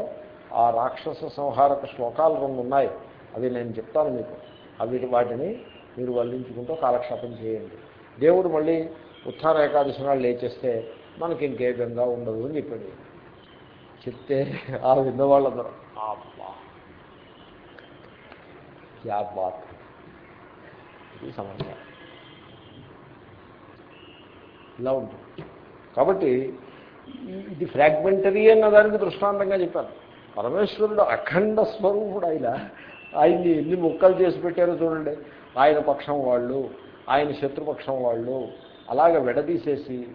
ఆ రాక్షస సంహారక శ్లోకాలు రెండు ఉన్నాయి. అవి నేను చెప్తాను మీకు. అవి వాటిని మీరు వల్లించుకుంటూ కాలక్షేపం చేయండి. దేవుడు మళ్ళీ ఉత్థాన ఏకాదశి నాడు లేచేస్తే మనకి ఇంకే విధంగా ఉండదు అని చెప్పాడు. చెప్తే ఆ విన్నవాళ్ళందరూ అబ్బా! క్యా బాత్? ఇది సమస్య. ఇలా ఉంటుంది. కాబట్టి ఇది ఫ్రాగ్మెంటరీ అన్న దానికి దృష్టాంతంగా చెప్పారు. పరమేశ్వరుడు అఖండ స్వరూపుడు ఆయన. ఆయన్ని ఎన్ని ముక్కలు చేసి పెట్టారో చూడండి. ఆయన పక్షం వాళ్ళు ఆయన శత్రుపక్షం వాళ్ళు. అలాగ విడదీసేసి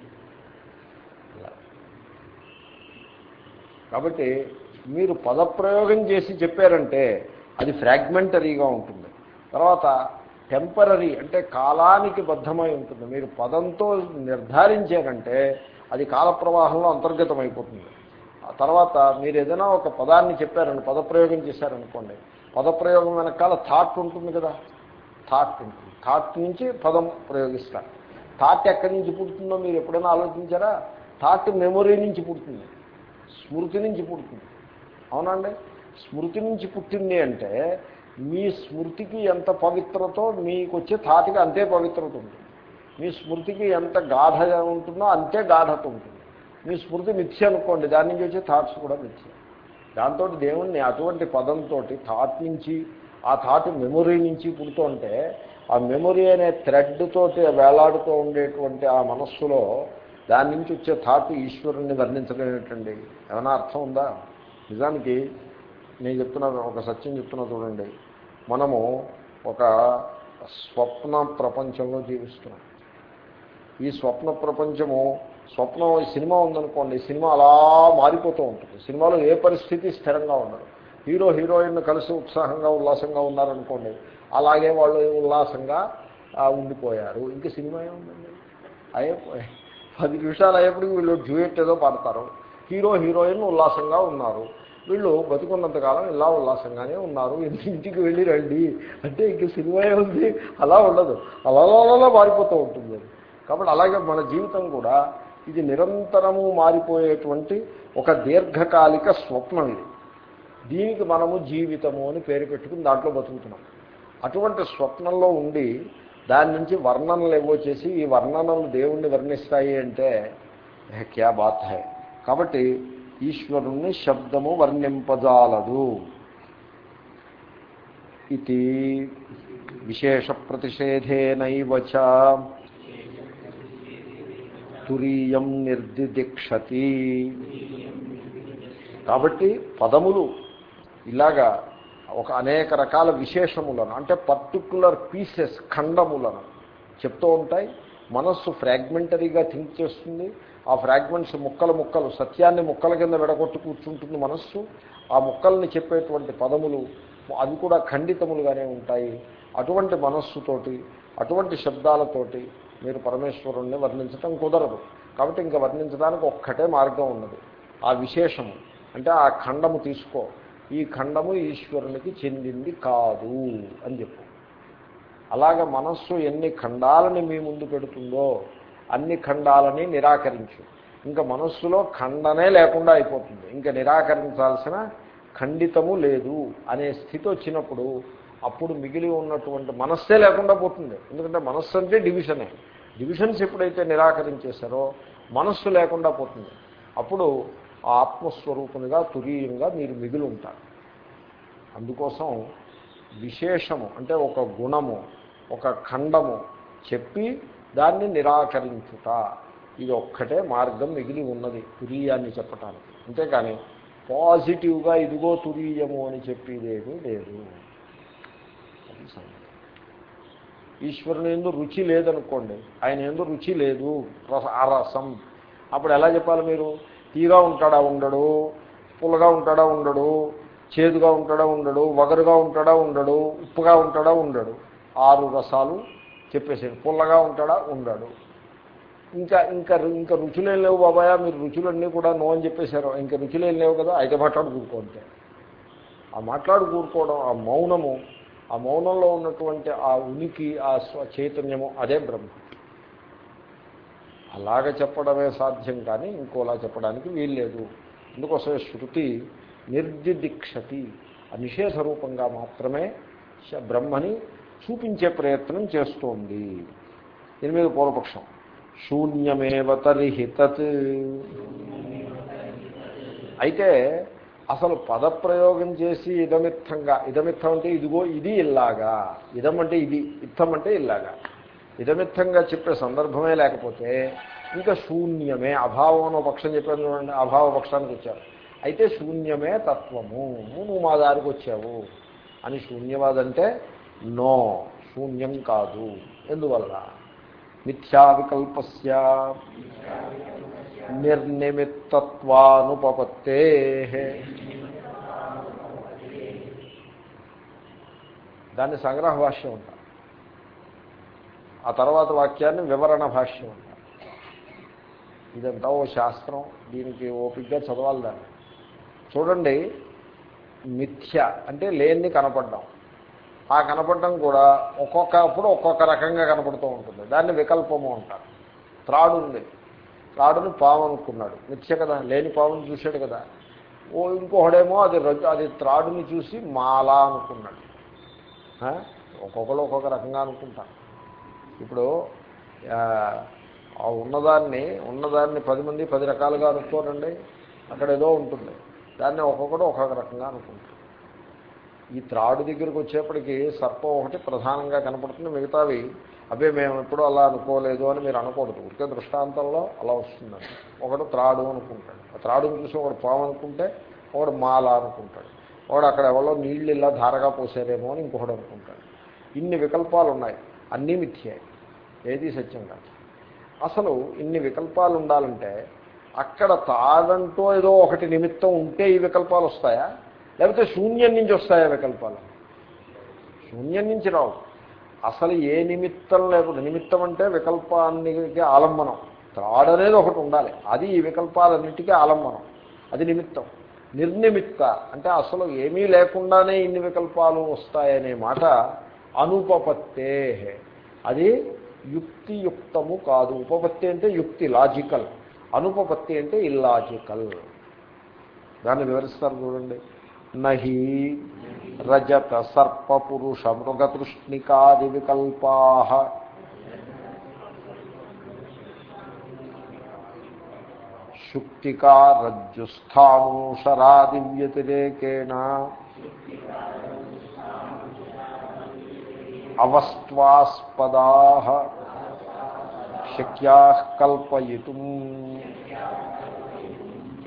కాబట్టి మీరు పదప్రయోగం చేసి చెప్పారంటే అది ఫ్రాగ్మెంటరీగా ఉంటుంది. తర్వాత టెంపరీ అంటే కాలానికి బద్ధమై ఉంటుంది. మీరు పదంతో నిర్ధారించారంటే అది కాల ప్రవాహంలో అంతర్గతం అయిపోతుంది తర్వాత మీరు ఏదైనా ఒక పదాన్ని చెప్పారని పదప్రయోగం చేశారనుకోండి పదప్రయోగం వెనకాల థాట్ ఉంటుంది కదా? థాట్ ఉంటుంది. థాట్ నుంచి పదం ప్రయోగిస్తారు. థాట్ ఎక్కడి నుంచి పుడుతుందో మీరు ఎప్పుడైనా ఆలోచించారా? థాట్ మెమొరీ నుంచి పుడుతుంది. స్మృతి నుంచి పుడుతుంది. అవునండి స్మృతి నుంచి పుట్టింది అంటే మీ స్మృతికి ఎంత పవిత్రతో మీకు వచ్చే థాట్కి అంతే పవిత్రత ఉంటుంది. మీ స్మృతికి ఎంత గాఢ ఉంటుందో అంతే గాఢత ఉంటుంది. మీ స్మృతి మిథ్య అనుకోండి దాని నుంచి వచ్చే థాట్స్ కూడా మిథ్య. దాంతో దేవుణ్ణి అటువంటి పదంతో థాట్ నుంచి ఆ థాట్ మెమొరీ నుంచి పుడుతుంటే ఆ మెమొరీ అనే థ్రెడ్తో వేలాడుతూ ఉండేటువంటి ఆ మనస్సులో దాని నుంచి వచ్చే థాట్ ఈశ్వరుణ్ణి వర్ణించలేనటండి ఏమైనా అర్థం ఉందా? నిజానికి నేను చెప్తున్నా ఒక సత్యం చెప్తున్నా చూడండి. మనము ఒక స్వప్న ప్రపంచంలో జీవిస్తున్నాం. ఈ స్వప్న ప్రపంచము స్వప్నం సినిమా ఉందనుకోండి సినిమా అలా మారిపోతూ ఉంటుంది. సినిమాలో ఏ పరిస్థితి స్థిరంగా ఉండదు. హీరో హీరోయిన్ కలిసి ఉత్సాహంగా ఉల్లాసంగా ఉన్నారనుకోండి అలాగే వాళ్ళు ఉల్లాసంగా ఉండిపోయారు. ఇంక సినిమా ఏముందండి? అయిపోయి పది నిమిషాలు అయ్యేప్పటికి వీళ్ళు డ్యూయెట్ ఏదో పాడతారు. హీరో హీరోయిన్ ఉల్లాసంగా ఉన్నారు. వీళ్ళు బతుకున్నంతకాలం ఇలా ఉల్లాసంగానే ఉన్నారు. ఇంటికి వెళ్ళి రండి. అంటే ఇంక సినిమా ఉంది అలా ఉండదు. అలా అలా మారిపోతూ ఉంటుంది. కాబట్టి అలాగే మన జీవితం కూడా ఇది నిరంతరము మారిపోయేటువంటి ఒక దీర్ఘకాలిక స్వప్నం ఇది దీనికి మనము జీవితము అని పేరు పెట్టుకుని దాంట్లో బతుకుతున్నాం. అటువంటి స్వప్నంలో ఉండి దాని నుంచి వర్ణనలు ఏవో చేసి ఈ వర్ణనలు దేవుణ్ణి వర్ణిస్తాయి అంటే క్యా బాత్ హై. కాబట్టి ఈశ్వరుణ్ణి శబ్దము వర్ణింపజాలదు. ఇది విశేష ప్రతిషేధేనైవచ తురీయం నిర్దిదిక్షతి కాబట్టి పదములు ఇలాగా ఒక అనేక రకాల విశేషములను అంటే పర్టికులర్ పీసెస్ ఖండములను చెప్తూ ఉంటాయి. మనస్సు ఫ్రాగ్మెంటరీగా థింక్ చేస్తుంది. ఆ ఫ్రాగ్మెంట్స్ ముక్కలు ముక్కలు సత్యాన్ని ముక్కల కింద విడగొట్టు కూర్చుంటుంది మనస్సు. ఆ ముక్కల్ని చెప్పేటువంటి పదములు అవి కూడా ఖండితములుగానే ఉంటాయి. అటువంటి మనస్సుతోటి అటువంటి శబ్దాలతోటి మీరు పరమేశ్వరుణ్ణి వర్ణించటం కుదరదు. కాబట్టి ఇంకా వర్ణించడానికి ఒక్కటే మార్గం ఉన్నది. ఆ విశేషము. అంటే ఆ ఖండము తీసుకో. ఈ ఖండము ఈశ్వరునికి చెందింది కాదు అని చెప్పు. అలాగ మనస్సు ఎన్ని ఖండాలని మీ ముందు పెడుతుందో అన్ని ఖండాలని నిరాకరించు. ఇంకా మనస్సులో ఖండనే లేకుండా అయిపోతుంది. ఇంకా నిరాకరించాల్సిన ఖండితము లేదు అనే స్థితి వచ్చినప్పుడు అప్పుడు మిగిలి ఉన్నటువంటి మనస్సే లేకుండా పోతుంది. ఎందుకంటే మనస్సు అంటే డివిజనే. డివిజన్స్ ఎప్పుడైతే నిరాకరించేశారో మనస్సు లేకుండా పోతుంది. అప్పుడు ఆత్మస్వరూపునిగా తురీయంగా మీరు మిగిలి ఉంటారు. అందుకోసం విశేషము అంటే ఒక గుణము ఒక ఖండము చెప్పి దాన్ని నిరాకరించుట. ఇది ఒక్కటే మార్గం మిగిలి ఉన్నది తురీయాన్ని చెప్పటానికి. అంతేకాని పాజిటివ్గా ఇదిగో తురీయము అని చెప్పేదేమీ లేదు. అది ఈశ్వరుని ఎందు రుచి లేదనుకోండి ఆయన ఎందు రుచి లేదు ఆ రసం. అప్పుడు ఎలా చెప్పాలి మీరు? తీగా ఉంటాడా ఉండడు పుల్లగా ఉంటాడా ఉండడు చేదుగా ఉంటాడా ఉండడు వగరుగా ఉంటాడా ఉండడు ఉప్పుగా ఉంటాడా ఉండడు. ఆరు రసాలు చెప్పేసాడు పుల్లగా ఉంటాడా ఉండడు. ఇంకా ఇంకా ఇంకా రుచులేం లేవు బాబాయా మీరు రుచులన్నీ కూడా నో అని చెప్పేశారు. ఇంకా రుచులేం లేవు కదా అయితే మాట్లాడు కూరుకోంటే ఆ మాట్లాడు కూరుకోవడం ఆ మౌనము ఆ మౌనంలో ఉన్నటువంటి ఆ ఉనికి ఆ స్వ చైతన్యము అదే బ్రహ్మ. అలాగ చెప్పడమే సాధ్యం కానీ ఇంకోలా చెప్పడానికి వీల్లేదు. అందుకోసమే శృతి నిర్దిదీక్షతి ఆ నిషేధ రూపంగా మాత్రమే బ్రహ్మని చూపించే ప్రయత్నం చేస్తోంది. దీని మీద పూర్వపక్షం. శూన్యమేవ తరిహి అయితే అసలు పదప్రయోగం చేసి ఇదమిత్తంగా ఇదమిత్తం అంటే ఇదిగో ఇది ఇల్లాగా ఇదం అంటే ఇది ఇత్తం అంటే ఇల్లాగా. ఇదమిత్తంగా చెప్పే సందర్భమే లేకపోతే ఇంకా శూన్యమే అభావం అనే పక్షం చెప్పాను చూడండి అభావ పక్షానికి వచ్చారు. అయితే శూన్యమే తత్వము నువ్వు మా దారికి వచ్చావు అని శూన్యవాదంటే నో శూన్యం కాదు. ఎందువల్ల మిథ్యా వికల్పస్య. నిర్నిమిత్తత్వానుపపత్తే. దాన్ని సంగ్రహ భాష్యం ఉంటారు ఆ తర్వాత వాక్యాన్ని వివరణ భాష్యం ఉంటారు ఇదంతా ఓ శాస్త్రం దీనికి ఓపిక్గా చదవాలి దాన్ని. చూడండి మిథ్య అంటే లేన్ని కనపడ్డాం. ఆ కనపడడం కూడా ఒక్కొక్కప్పుడు ఒక్కొక్క రకంగా కనపడుతూ ఉంటుంది. దాన్ని వికల్పము అంటారు. త్రాడు ఉంది. త్రాడుని పాము అనుకున్నాడు. మిథ్య కదా లేని పాముని చూశాడు కదా. ఓ ఇంకొకడేమో అది రజు అది త్రాడుని చూసి మాలా అనుకున్నాడు. ఒక్కొక్కరు ఒక్కొక్క రకంగా అనుకుంటారు. ఇప్పుడు ఆ ఉన్నదాన్ని ఉన్నదాన్ని పది మంది పది రకాలుగా అనుకోరండి అక్కడ ఏదో ఉంటుంది. దాన్ని ఒక్కొక్కడు ఒక్కొక్క రకంగా అనుకుంటారు. ఈ త్రాడు దగ్గరికి వచ్చేప్పటికి సర్పం ఒకటి ప్రధానంగా కనపడుతుంది. మిగతావి అవే మేము ఎప్పుడూ అలా అనుకోలేదు అని మీరు అనకూడదు. ఉడికే దృష్టాంతంలో అలా వస్తుందండి. ఒకడు త్రాడు అనుకుంటాడు. ఆ త్రాడును చూసి ఒకడు పాము అనుకుంటే ఒకడు మాల అనుకుంటాడు. ఒకడు అక్కడ ఎవరో నీళ్ళు ఇలా ధారగా పోసారేమో అని ఇంకొకడు అనుకుంటాడు. ఇన్ని వికల్పాలు ఉన్నాయి అన్నీ మిథ్యాయి. ఏది సత్యం కాదు. అసలు ఇన్ని వికల్పాలు ఉండాలంటే అక్కడ తాడంటూ ఏదో ఒకటి నిమిత్తం ఉంటే ఈ వికల్పాలు వస్తాయా? లేకపోతే శూన్యం నుంచి వస్తాయా వికల్పాలు? శూన్యం నుంచి రావు. అసలు ఏ నిమిత్తం లేకుండా నిమిత్తం అంటే వికల్పానికి ఆలంబనం. త్రాడ్ అనేది ఒకటి ఉండాలి. అది ఈ వికల్పాలన్నిటికీ ఆలంబనం. అది నిమిత్తం. నిర్నిమిత్త అంటే అసలు ఏమీ లేకుండానే ఇన్ని వికల్పాలు వస్తాయనే మాట అనుపపత్తే అది యుక్తియుక్తము కాదు. ఉపపత్తి అంటే యుక్తి లాజికల్. అనుపపత్తి అంటే ఇల్లాజికల్. దాన్ని వివరిస్తారు చూడండి. నహి రజత సర్పపురుష మృగతృష్ణికాది వికల్పా శుక్తికా రజ్జుస్థానూషరాది వ్యతిరేకేణ అవస్వాస్పదా శక్యా కల్పయితుం.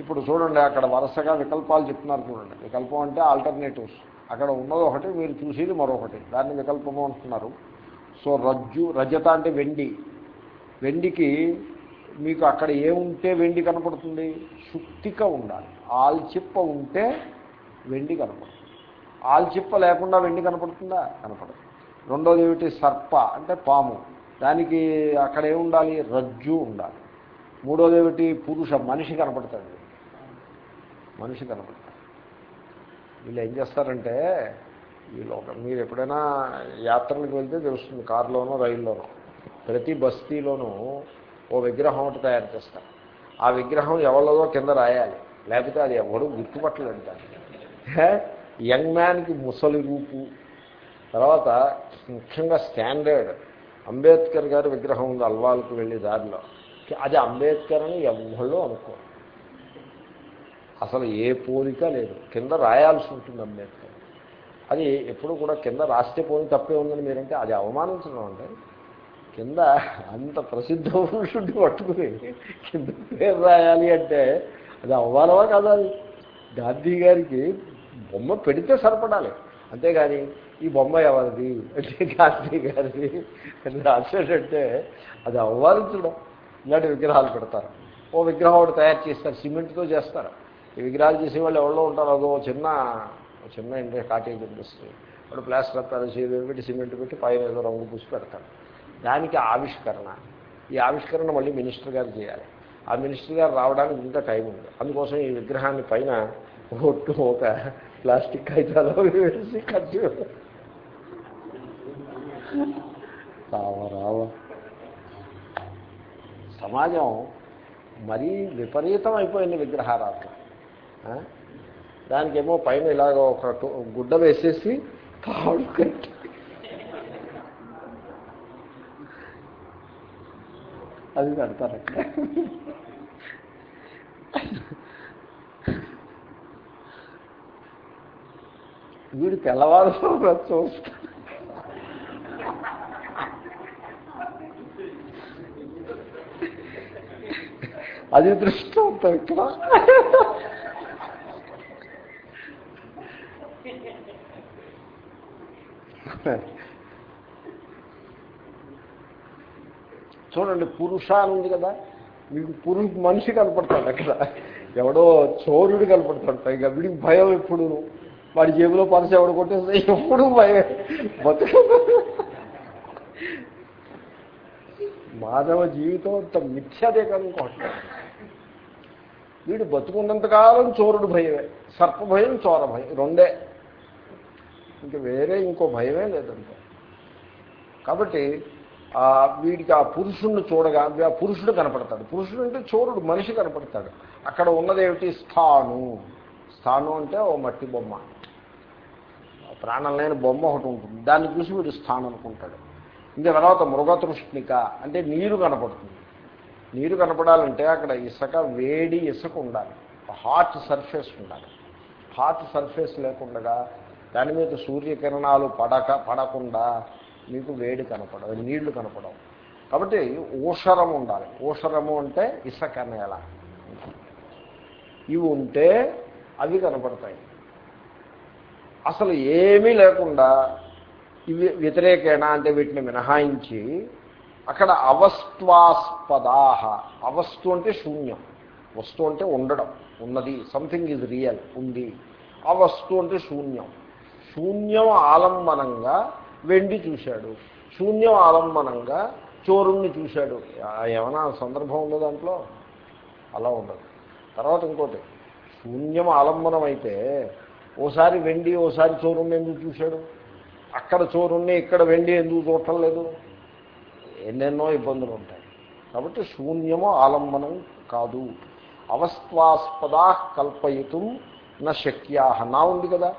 ఇప్పుడు చూడండి అక్కడ వరుసగా వికల్పాలు చెప్తున్నారు చూడండి. వికల్పం అంటే ఆల్టర్నేటివ్స్ అక్కడ ఉన్నది ఒకటి మీరు చూసేది మరొకటి. దాన్ని వికల్పము అంటున్నారు. సో రజ్జు రజత అంటే వెండి. వెండికి మీకు అక్కడ ఏముంటే వెండి కనపడుతుంది? శుక్తిక ఉండాలి. ఆల్చిప్ప ఉంటే వెండి కనపడుతుంది. ఆల్చిప్ప లేకుండా వెండి కనపడుతుందా? కనపడదు. రెండోది ఏమిటి? సర్ప అంటే పాము. దానికి అక్కడ ఏముండాలి రజ్జు ఉండాలి. మూడోది ఏమిటి? పురుష మనిషి కనపడుతుంది. మనిషి కనపడుతుంది. వీళ్ళు ఏం చేస్తారంటే వీళ్ళు ఒక మీరు ఎప్పుడైనా యాత్రలకు వెళ్తే తెలుస్తుంది కారులోనో రైల్లోనో. ప్రతి బస్తీలోనూ ఓ విగ్రహం ఒకటి తయారు చేస్తారు. ఆ విగ్రహం ఎవరిదో కింద రాయాలి. లేకపోతే అది ఎవరు గుర్తుపట్టలేంటారు యంగ్ మ్యాన్కి ముసలి రూపు. తర్వాత ముఖ్యంగా స్టాండర్డ్. అంబేద్కర్ గారి విగ్రహం ఉంది అల్వాల్కి వెళ్ళే దారిలో. అది అంబేద్కర్ అని ఎవరు అనుకో అసలు ఏ పోలిక లేదు. కింద రాయాల్సి ఉంటుంది అంబేద్కర్. అది ఎప్పుడు కూడా కింద రాస్తే పోని తప్పే ఉందని మీరంటే అది అవమానించడం అంటే కింద అంత ప్రసిద్ధ పురుషుడిని పట్టుకుని కింద పేరు రాయాలి అంటే అది అవమానమా కదా అది? గాంధీ గారికి బొమ్మ పెడితే సరిపడాలి. అంతేగాని ఈ బొమ్మ ఎవరిది? అంటే గాంధీ గారిది అని రాసేటంటే అది అవమానించడం. ఇలాంటి విగ్రహాలు పెడతారు. ఓ విగ్రహం ఒకటి తయారు చేస్తారు సిమెంట్తో చేస్తారు. ఈ విగ్రహాలు చేసేవాళ్ళు ఎవరో ఉంటారు. అదో చిన్న చిన్న ఇంటి కాటేజ్ ఇండస్ట్రీ వాడు ప్లాస్టర్ పెట్టి పెట్టి సిమెంట్ పెట్టి పైన ఏదో రంగు పూసి పెడతాడు దానికి ఆవిష్కరణ. ఈ ఆవిష్కరణ మళ్ళీ మినిస్టర్ గారు చేయాలి. ఆ మినిస్టర్ గారు రావడానికి ఇంత టైం ఉంది. అందుకోసం ఈ విగ్రహాన్ని పైన ఒట్టు ఒక ప్లాస్టిక్ కాగితాలు వేసి కట్టి రావ రావ. సమాజం మరీ విపరీతం అయిపోయింది విగ్రహారాధన. దానికేమో పైన ఇలాగ ఒక గుడ్డ వేసేసి తాడు కట్టి. అది పెడతారు అక్కడ. వీడు తెల్లవారు చూస్తా అది దృష్టాంతం ఇక్కడ. చూడండి పురుష అని ఉంది కదా మీకు పురుష మనిషి కనపడతాడు అక్కడ. ఎవడో చోరుడు కనపడతాడు. పైగా వీడికి భయం ఎప్పుడు వాడి జేబులో పరస ఎవడు కొట్టేస్తే ఎప్పుడు భయం బతుకు మానవ జీవితం అంత మిథ్యాదే కనుకోవట్లేదు వీడు బతుకున్నంతకాలం చోరుడు భయమే. సర్ప భయం చోర భయం రెండే. ఇంకా వేరే ఇంకో భయమే లేదంటే. కాబట్టి వీడికి ఆ పురుషుణ్ణి చూడగా ఆ పురుషుడు కనపడతాడు. పురుషుడు అంటే చోరుడు మనిషి కనపడతాడు. అక్కడ ఉన్నదేమిటి? స్థాను. స్థాను అంటే ఓ మట్టి బొమ్మ. ప్రాణం లేని బొమ్మ ఒకటి ఉంటుంది. దాన్ని చూసి వీడు స్థానం అనుకుంటాడు. ఇంకా తర్వాత మృగతృష్ణిక అంటే నీరు కనపడుతుంది. నీరు కనపడాలంటే అక్కడ ఇసుక వేడి ఇసుక ఉండాలి. హాట్ సర్ఫేస్ ఉండాలి. హాట్ సర్ఫేస్ లేకుండా దాని మీద సూర్యకిరణాలు పడక పడకుండా మీకు వేడి కనపడదు నీళ్ళు కనపడవు. కాబట్టి ఊషరం ఉండాలి. ఊషరము అంటే ఇసక నేల. ఇవి ఉంటే అవి కనపడతాయి. అసలు ఏమీ లేకుండా ఇవి వ్యతిరేకేణ అంటే వీటిని మినహాయించి అక్కడ అవస్త్వాస్పదాహ. అవస్తు అంటే శూన్యం. వస్తు అంటే ఉండడం. ఉన్నది. Something is real. ఉంది. అవస్తు అంటే శూన్యం. శూన్యం ఆలంబనంగా వెండి చూశాడు. శూన్యం ఆలంబనంగా చోరుణ్ణి చూశాడు. ఏమైనా సందర్భం ఉందో దాంట్లో? అలా ఉండదు. తర్వాత ఇంకోటి శూన్యం ఆలంబనం అయితే ఓసారి వెండి ఓసారి చోరుణ్ణి ఎందుకు చూశాడు? అక్కడ చోరుణ్ణి ఇక్కడ వెండి ఎందుకు చూడటం లేదు? ఎన్నెన్నో ఇబ్బందులు ఉంటాయి. కాబట్టి శూన్యము ఆలంబనం కాదు. అవస్థాస్పద కల్పయుతం నా శక్యా నా ఉంది కదా?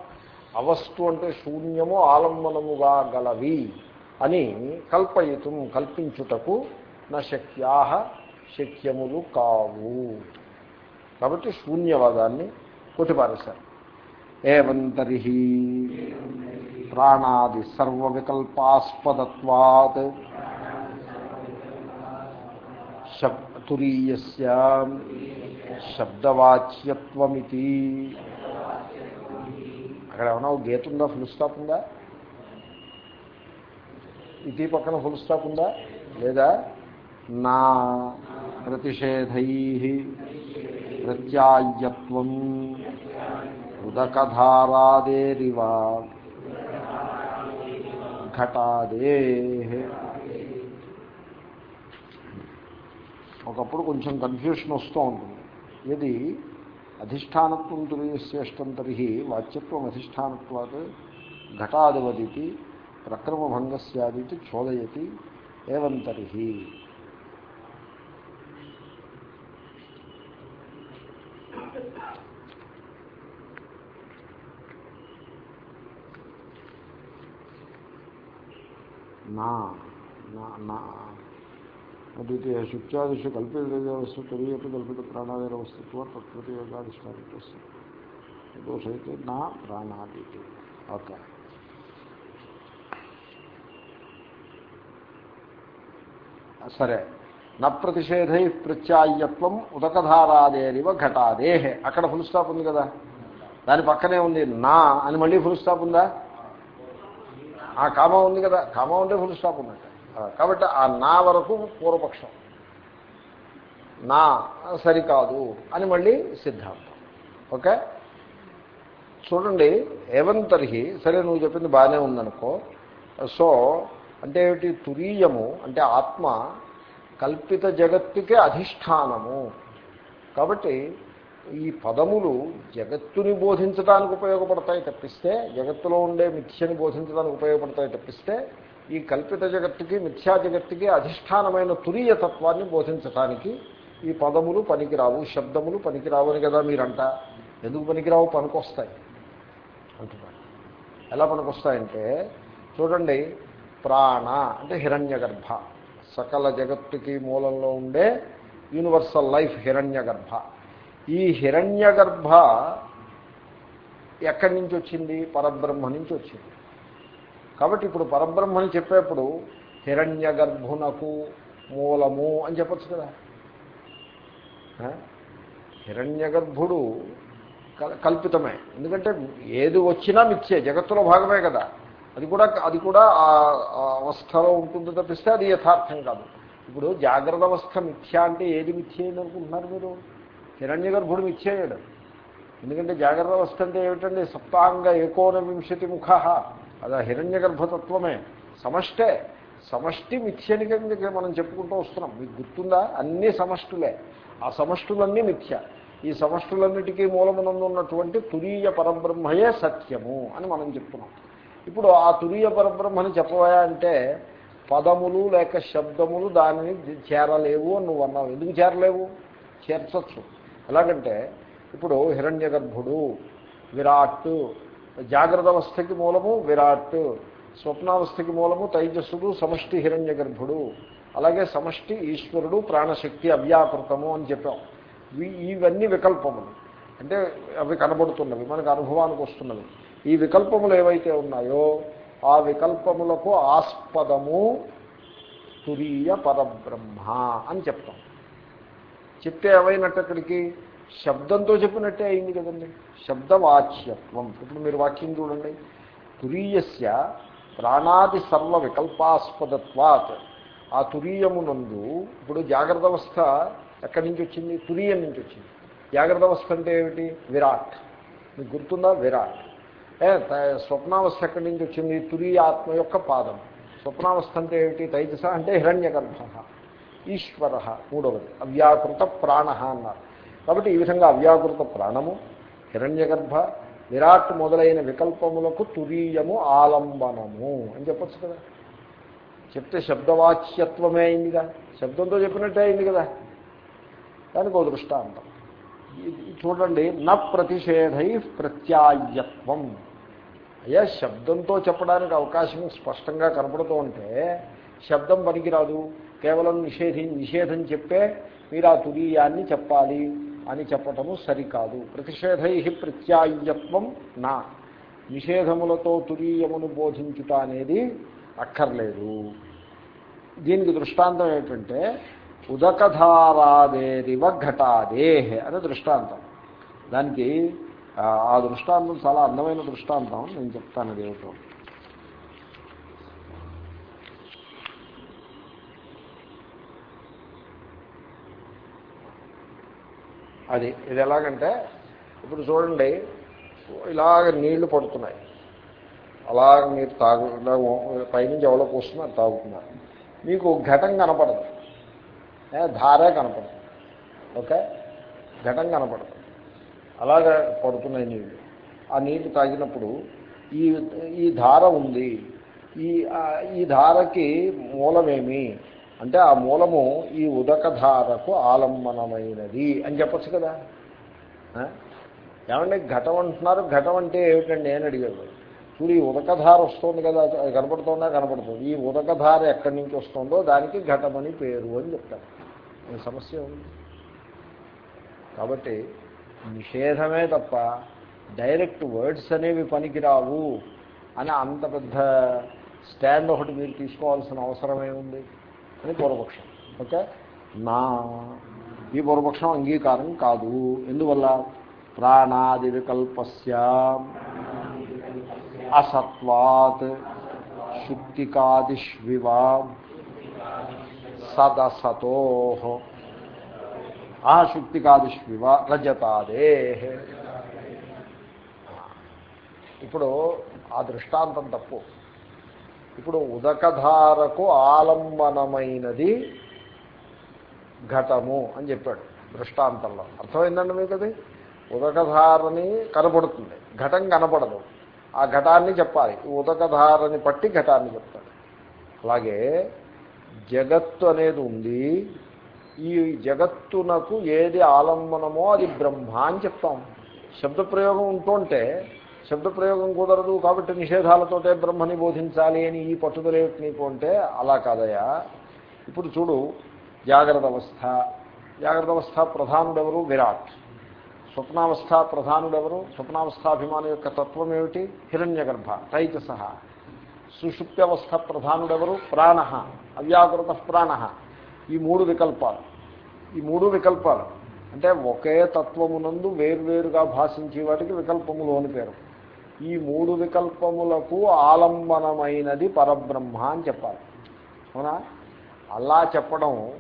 అవస్తు అంటే శూన్యము ఆలంబనముగా గలవి అని కల్పయితం కల్పించుటకు నా శక్యా శక్యములు కావు. కాబట్టి శూన్యవాదాన్ని కొట్టిపారేశారు. ఏవం ప్రాణాది సర్వవికల్పాస్పదత్వాత్. శబ్ శబ్దవాచ్యత్వమితి. అక్కడ ఏమన్నా ఒక గీత ఉందా? ఫుల్ స్టాప్ ఉందా? ఇది పక్కన ఫుల్ స్టాప్ ఉందా? లేదా? నా ప్రతిషేధై ప్రత్యాయత్వం ఉదకధారాదేరివా ఘటాదే. ఒకప్పుడు కొంచెం కన్ఫ్యూషన్ వస్తూ ఉంటుంది. ఇది అధిష్టానత్వం తుర్యశ్రేష్టం తర్హి వాచ్యత్వం అధిష్టానత్వాత్ ఘటాదివదితి ప్రక్రమభంగస్యాదితి చోదయతి ఏవం తరిహి. నా నా ద్వితీయ శుక్త్యాదిషు కల్పితవస్తు తొలియపి కల్పిత ప్రాణాదిర వస్తుత్వ ప్రకృతి యోగాధిష్టానిస్తు దోషైతే నా ప్రాణాది ఓకే. సరే. న ప్రతిషేధై ప్రత్యాయ్యత్వం ఉదకధారాదేరివ ఘటాదేహే అక్కడ ఫుల్ స్టాప్ ఉంది కదా. దాని పక్కనే ఉంది నా అని మళ్ళీ ఫుల్ స్టాప్ ఉందా? ఆ కామ ఉంది కదా. కామ ఉంటే ఫుల్ స్టాప్ ఉన్నట్టు. కాబట్టి ఆ నా వరకు పూర్వపక్షం. నా సరికాదు అని మళ్ళీ సిద్ధాంతం. ఓకే? చూడండి ఏవంతర్హి సరే నువ్వు చెప్పింది బాగానే ఉందనుకో. సో అంటే ఏమిటి? తురీయము అంటే ఆత్మ కల్పిత జగత్తుకే అధిష్టానము. కాబట్టి ఈ పదములు జగత్తుని బోధించడానికి ఉపయోగపడతాయి తప్పిస్తే జగత్తులో ఉండే మిథ్యని బోధించడానికి ఉపయోగపడతాయి తప్పిస్తే ఈ కల్పిత జగత్తుకి మిథ్యా జగత్తుకి అధిష్టానమైన తురీయ తత్వాన్ని బోధించటానికి ఈ పదములు పనికిరావు శబ్దములు పనికిరావు అని కదా మీరంట. ఎందుకు పనికిరావు? పనికొస్తాయి. అంటున్నాడు ఎలా పనికొస్తాయంటే చూడండి ప్రాణ అంటే హిరణ్య గర్భ సకల జగత్తుకి మూలంలో ఉండే యూనివర్సల్ లైఫ్ హిరణ్య గర్భ ఈ హిరణ్య గర్భ ఎక్కడి నుంచి వచ్చింది? పరబ్రహ్మ నుంచి వచ్చింది. కాబట్టి ఇప్పుడు పరబ్రహ్మని చెప్పేప్పుడు హిరణ్య గర్భునకు మూలము అని చెప్పచ్చు కదా. హిరణ్య గర్భుడు కల్పితమే. ఎందుకంటే ఏది వచ్చినా మిథ్యే జగత్తులో భాగమే కదా. అది కూడా అది కూడా ఆ అవస్థలో ఉంటుంది తప్పిస్తే అది యథార్థం కాదు. ఇప్పుడు జాగ్రత్త అవస్థ మిథ్య అంటే ఏది మిథ్య అనుకుంటున్నారు మీరు? హిరణ్య గర్భుడు మిథ్యయ్యాడు ఎందుకంటే జాగ్రత్త అవస్థ అంటే ఏమిటండి సప్తాంగ ఏకోన వింశతి ముఖ. అది హిరణ్య గర్భతత్వమే సమష్టే. సమష్టి మిథ్యనిగా మనం చెప్పుకుంటూ వస్తున్నాం. మీకు గుర్తుందా? అన్నీ సమష్టులే. ఆ సమష్టులన్నీ మిథ్య. ఈ సమష్టులన్నిటికీ మూలమునందు ఉన్నటువంటి తురీయ పరబ్రహ్మయే సత్యము అని మనం చెప్తున్నాం. ఇప్పుడు ఆ తురీయ పరబ్రహ్మని చెప్పవయా అంటే పదములు లేక శబ్దములు దానిని చేరలేవు అని నువ్వు అన్నావు. ఎందుకు చేరలేవు? చేర్చచ్చు. ఎలాగంటే ఇప్పుడు హిరణ్య గర్భుడు విరాట్ జాగ్రత్త అవస్థకి మూలము విరాట్ స్వప్నావస్థకి మూలము తైజస్సుడు సమష్టి హిరణ్య గర్భుడు అలాగే సమష్టి ఈశ్వరుడు ప్రాణశక్తి అవ్యాకృతము అని చెప్పాం. ఇవన్నీ వికల్పములు. అంటే అవి కనబడుతున్నవి మనకు అనుభవానికి వస్తున్నవి. ఈ వికల్పములు ఏవైతే ఉన్నాయో ఆ వికల్పములకు ఆస్పదము తురీయ పరబ్రహ్మ అని చెప్తాం. చెప్తే ఏమైనట్టు అక్కడికి శబ్దంతో చెప్పినట్టే అయింది కదండి. శబ్దవాచ్యత్వం. ఇప్పుడు మీరు వాక్యం చూడండి. తురీయస్య ప్రాణాది సర్వ వికల్పాస్పదత్వాత్. ఆ తురీయమునందు ఇప్పుడు జాగ్రత్త అవస్థ ఎక్కడి నుంచి వచ్చింది? తురీయం నుంచి వచ్చింది. జాగ్రత్త అవస్థ అంటే ఏమిటి? విరాట్. మీకు గుర్తుందా? విరాట్. ఏ స్వప్నావస్థ ఎక్కడి నుంచి వచ్చింది? తురీయాత్మ యొక్క పాదం. స్వప్నావస్థ అంటే ఏమిటి? తైజస అంటే హిరణ్య గర్భ ఈశ్వర మూడవది. అవ్యాకృత ప్రాణ అన్నారు. కాబట్టి ఈ విధంగా అవ్యాకృత ప్రాణము హిరణ్యగర్భ విరాట్ మొదలైన వికల్పములకు తురీయము ఆలంబనము అని చెప్పచ్చు కదా. చెప్తే శబ్దవాచ్యత్వమే అయిందిగా శబ్దంతో చెప్పినట్టే అయింది కదా. దానికి ఒక దృష్టాంతం. ఇది చూడండి న ప్రతిషేధై ప్రత్యాయత్వం. అయ్యా శబ్దంతో చెప్పడానికి అవకాశం స్పష్టంగా కనపడుతూ ఉంటే శబ్దం పనికిరాదు. కేవలం నిషేధి నిషేధం చెప్పే మీరు ఆ తురీయాన్ని చెప్పాలి. అని చెప్పటము సరికాదు. ప్రతిషేధై ప్రత్యాయత్వం నా. నిషేధములతో తురీయమును బోధించుట అనేది అక్కర్లేదు. దీనికి దృష్టాంతం ఏంటంటే ఉదకధారాదేరివ ఘటాదే అనే దృష్టాంతం. దానికి ఆ దృష్టాంతం చాలా అందమైన దృష్టాంతం. నేను చెప్తాను అదేమిటో అది. ఇది ఎలాగంటే ఇప్పుడు చూడండి ఇలాగ నీళ్ళు పడుతున్నాయి. అలాగ మీరు తాగు పైనుంచి ఎవరో పోస్తున్నారు తాగుతున్నారు. మీకు ఘటం కనపడదు. ధారే కనపడదు. ఓకే? ఘటం కనపడదు. అలాగే పడుతున్నాయి నీళ్ళు ఆ నీళ్ళు తాగినప్పుడు ఈ ఈ ధార ఉంది. ఈ ఈ ధారకి మూలమేమి? అంటే ఆ మూలము ఈ ఉదకధారకు ఆలంబనమైనది అని చెప్పచ్చు కదా. ఏమంటే ఘటం అంటున్నారు ఘటం అంటే ఏమిటండి? నేను అడిగాడు చూడు ఈ ఉదకధార వస్తుంది కదా కనపడుతుందా? కనపడుతుంది. ఈ ఉదకధార ఎక్కడి నుంచి వస్తుందో దానికి ఘటమని పేరు అని చెప్తారు. సమస్య ఉంది? కాబట్టి నిషేధమే తప్ప డైరెక్ట్ వర్డ్స్ అనేవి పనికిరావు అని అంత పెద్ద స్టాండ్ ఒకటి మీరు తీసుకోవాల్సిన అవసరమే ఉంది. అని పూర్వపక్షం. ఓకే? నా ఈ పూర్వపక్షం అంగీకారం కాదు. ఎందువల్ల? ప్రాణాది వికల్పస్య అసత్వాత్ శుక్తికాదిష్వివా సదసతో. ఆ శుక్తికాదిష్వివ రజతాదే. ఇప్పుడు ఆ దృష్టాంతం తప్పు. ఇప్పుడు ఉదకధారకు ఆలంబనమైనది ఘటము అని చెప్పాడు దృష్టాంతంలో. అర్థమైందండి మీకు అది? ఉదకధారని కనపడుతుంది ఘటం కనపడదు ఆ ఘటాన్ని చెప్పాలి. ఉదకధారని పట్టి ఘటాన్ని చెప్తాడు. అలాగే జగత్తు అనేది ఉంది. ఈ జగత్తునకు ఏది ఆలంబనమో అది బ్రహ్మ అని చెప్తాం. శబ్దప్రయోగం ఉంటుంటే శబ్దప్రయోగం కుదరదు కాబట్టి నిషేధాలతోటే బ్రహ్మని బోధించాలి అని ఈ పట్టుదల నీకు అంటే అలా కాదయా ఇప్పుడు చూడు జాగ్రత్త అవస్థ జాగ్రత్త అవస్థ ప్రధానుడెవరు? విరాట్. స్వప్నావస్థ ప్రధానుడెవరు? స్వప్నావస్థాభిమాని యొక్క తత్వం ఏమిటి? హిరణ్య గర్భ తైజస సుషుప్త్యవస్థ ప్రధానుడెవరు? ప్రాణ అవ్యాకృత ప్రాణ. ఈ మూడు వికల్పాలు. ఈ మూడు వికల్పాలు. అంటే ఒకే తత్వమునందు వేర్వేరుగా భాషించే వాటికి వికల్పములు అని పేరు. ఈ మూడు వికల్పములకు ఆలంబనమైనది పరబ్రహ్మ అని చెప్పాలి. అవునా? అలా చెప్పడం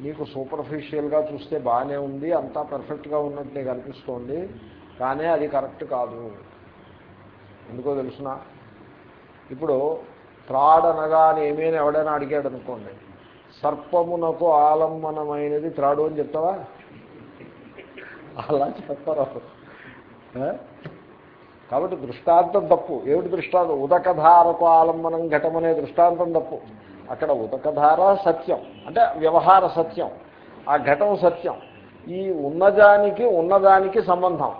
నీకు సూపర్ఫిషియల్గా చూస్తే బాగానే ఉంది అంతా పర్ఫెక్ట్గా ఉన్నట్టు నీకు అనిపిస్తోంది కానీ అది కరెక్ట్ కాదు. ఎందుకో తెలుసిన? ఇప్పుడు త్రాడ్ అనగానే ఏమైనా ఎవడైనా అడిగాడు అనుకోండి సర్పమునకు ఆలంబనమైనది త్రాడు అని చెప్తావా? అలా చెప్పరు. కాబట్టి దృష్టాంతం తప్పు. ఏమిటి దృష్టాంతం? ఉదకధారకు ఆలంబనం ఘటమనే దృష్టాంతం తప్పు. అక్కడ ఉదకధార సత్యం. అంటే వ్యవహార సత్యం. ఆ ఘటం సత్యం. ఈ ఉన్నదానికి ఉన్నదానికి సంబంధం.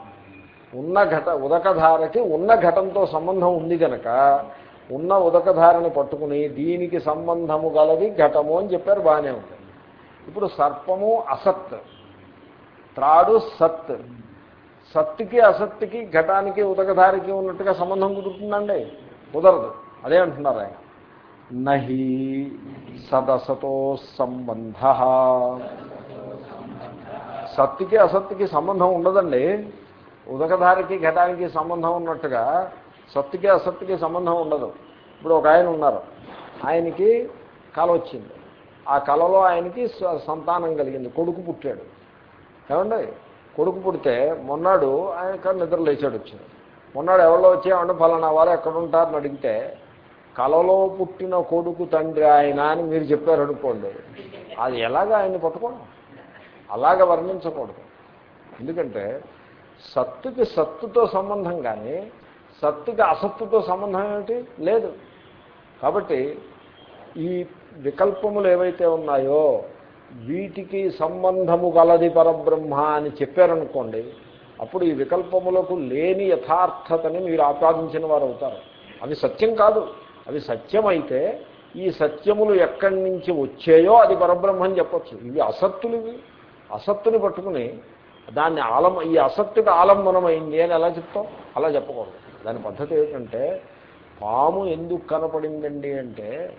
ఉన్న ఘట ఉదకధారకి ఉన్న ఘటంతో సంబంధం ఉంది కనుక ఉన్న ఉదకధారని పట్టుకుని దీనికి సంబంధము గలది ఘటము అని చెప్పారు బాగానే ఉంది. ఇప్పుడు సర్పము అసత్. త్రాడు సత్. సత్తుకి అసత్తుకి ఘటానికి ఉదకధారికి ఉన్నట్టుగా సంబంధం కుదురుతుందండి? కుదరదు. అదే అంటున్నారు ఆయన. నహి సదసతో సంబంధ. సత్తుకి అసత్తుకి సంబంధం ఉండదండి. ఉదకధారికి ఘటానికి సంబంధం ఉన్నట్టుగా సత్తుకి అసత్తుకి సంబంధం ఉండదు. ఇప్పుడు ఒక ఆయన ఉన్నారు. ఆయనకి కళ వచ్చింది. ఆ కళలో ఆయనకి సంతానం కలిగింది. కొడుకు పుట్టాడు. ఏమండి? కొడుకు పుడితే మొన్నాడు ఆయన నిద్ర లేచాడు వచ్చాడు. మొన్నాడు ఎవరో వచ్చామంటే ఫలానా వారు ఎక్కడుంటారని అడిగితే కలలో పుట్టిన కొడుకు తండ్రి ఆయన అని మీరు చెప్పారు అనుకోండి. అది ఎలాగ ఆయన్ని పట్టుకోండి అలాగ వర్ణించకూడదు. ఎందుకంటే సత్తుకి సత్తుతో సంబంధం కానీ సత్తుకి అసత్తుతో సంబంధం ఏమిటి? లేదు. కాబట్టి ఈ వికల్పములు ఏవైతే ఉన్నాయో వీటికి సంబంధము గలది పరబ్రహ్మ అని చెప్పారనుకోండి అప్పుడు ఈ వికల్పములకు లేని యథార్థతని మీరు ఆపాదించిన వారు అవుతారు అవి సత్యం కాదు. అవి సత్యమైతే ఈ సత్యములు ఎక్కడి నుంచి వచ్చాయో అది పరబ్రహ్మ అని చెప్పచ్చు. ఇవి అసత్తులు ఇవి అసత్తుని పట్టుకుని దాన్ని ఆలం ఈ అసత్తుకి ఆలంబనమైంది అని ఎలా చెప్తాం? అలా చెప్పకూడదు. దాని పద్ధతి ఏమిటంటే పాము ఎందుకు కనపడిందండి అంటే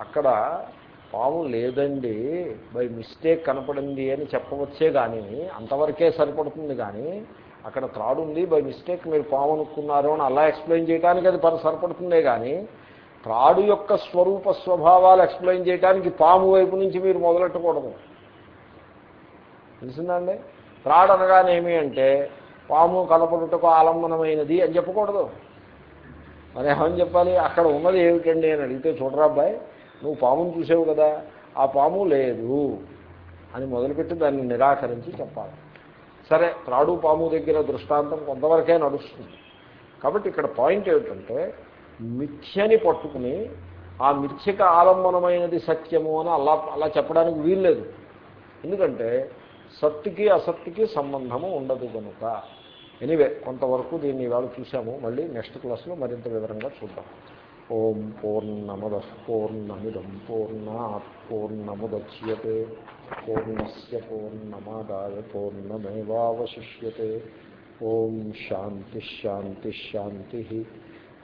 అక్కడ పాము లేదండి బై మిస్టేక్ కనపడింది అని చెప్పవచ్చే కానీ అంతవరకే సరిపడుతుంది కానీ అక్కడ త్రాడు ఉంది బై మిస్టేక్ మీరు పాము అనుకున్నారు అని అలా ఎక్స్ప్లెయిన్ చేయడానికి అది పని సరిపడుతుందే కానీ త్రాడు యొక్క స్వరూప స్వభావాలు ఎక్స్ప్లెయిన్ చేయడానికి పాము వైపు నుంచి మీరు మొదలెట్టకూడదు. తెలిసిందండి? త్రాడు అనగానేమి అంటే పాము కనపడుటకు ఆలంబనమైనది అని చెప్పకూడదు. మరి ఏమని చెప్పాలి? అక్కడ ఉన్నది ఏమిటండి అని అడిగితే చూడరా అబ్బాయి నువ్వు పామును చూసావు కదా ఆ పాము లేదు అని మొదలుపెట్టి దాన్ని నిరాకరించి చెప్పాలి సరే త్రాడు పాము దగ్గర దృష్టాంతం కొంతవరకే నడుస్తుంది. కాబట్టి ఇక్కడ పాయింట్ ఏమిటంటే మిథ్యని పట్టుకుని ఆ మిథ్యక ఆలంబనమైనది సత్యము అని అలా అలా చెప్పడానికి వీల్లేదు. ఎందుకంటే సత్తుకి అసత్తుకి సంబంధము ఉండదు కనుక ఎనివే కొంతవరకు దీన్ని ఇవాళ చూసాము మళ్ళీ నెక్స్ట్ క్లాస్లో మరింత వివరంగా చూద్దాం. ఓం పూర్ణమద పూర్ణమిదం పూర్ణా పూర్ణముద్య పూర్ణస్ పూర్ణమాదాయ పూర్ణమేవాశిష్యే ఓం శాంతి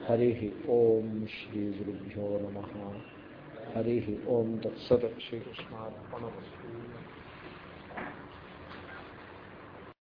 హరి ఓం శ్రీ గురుభ్యో నమ. హరి ఓం తత్సత్ శ్రీకృష్ణార్పణ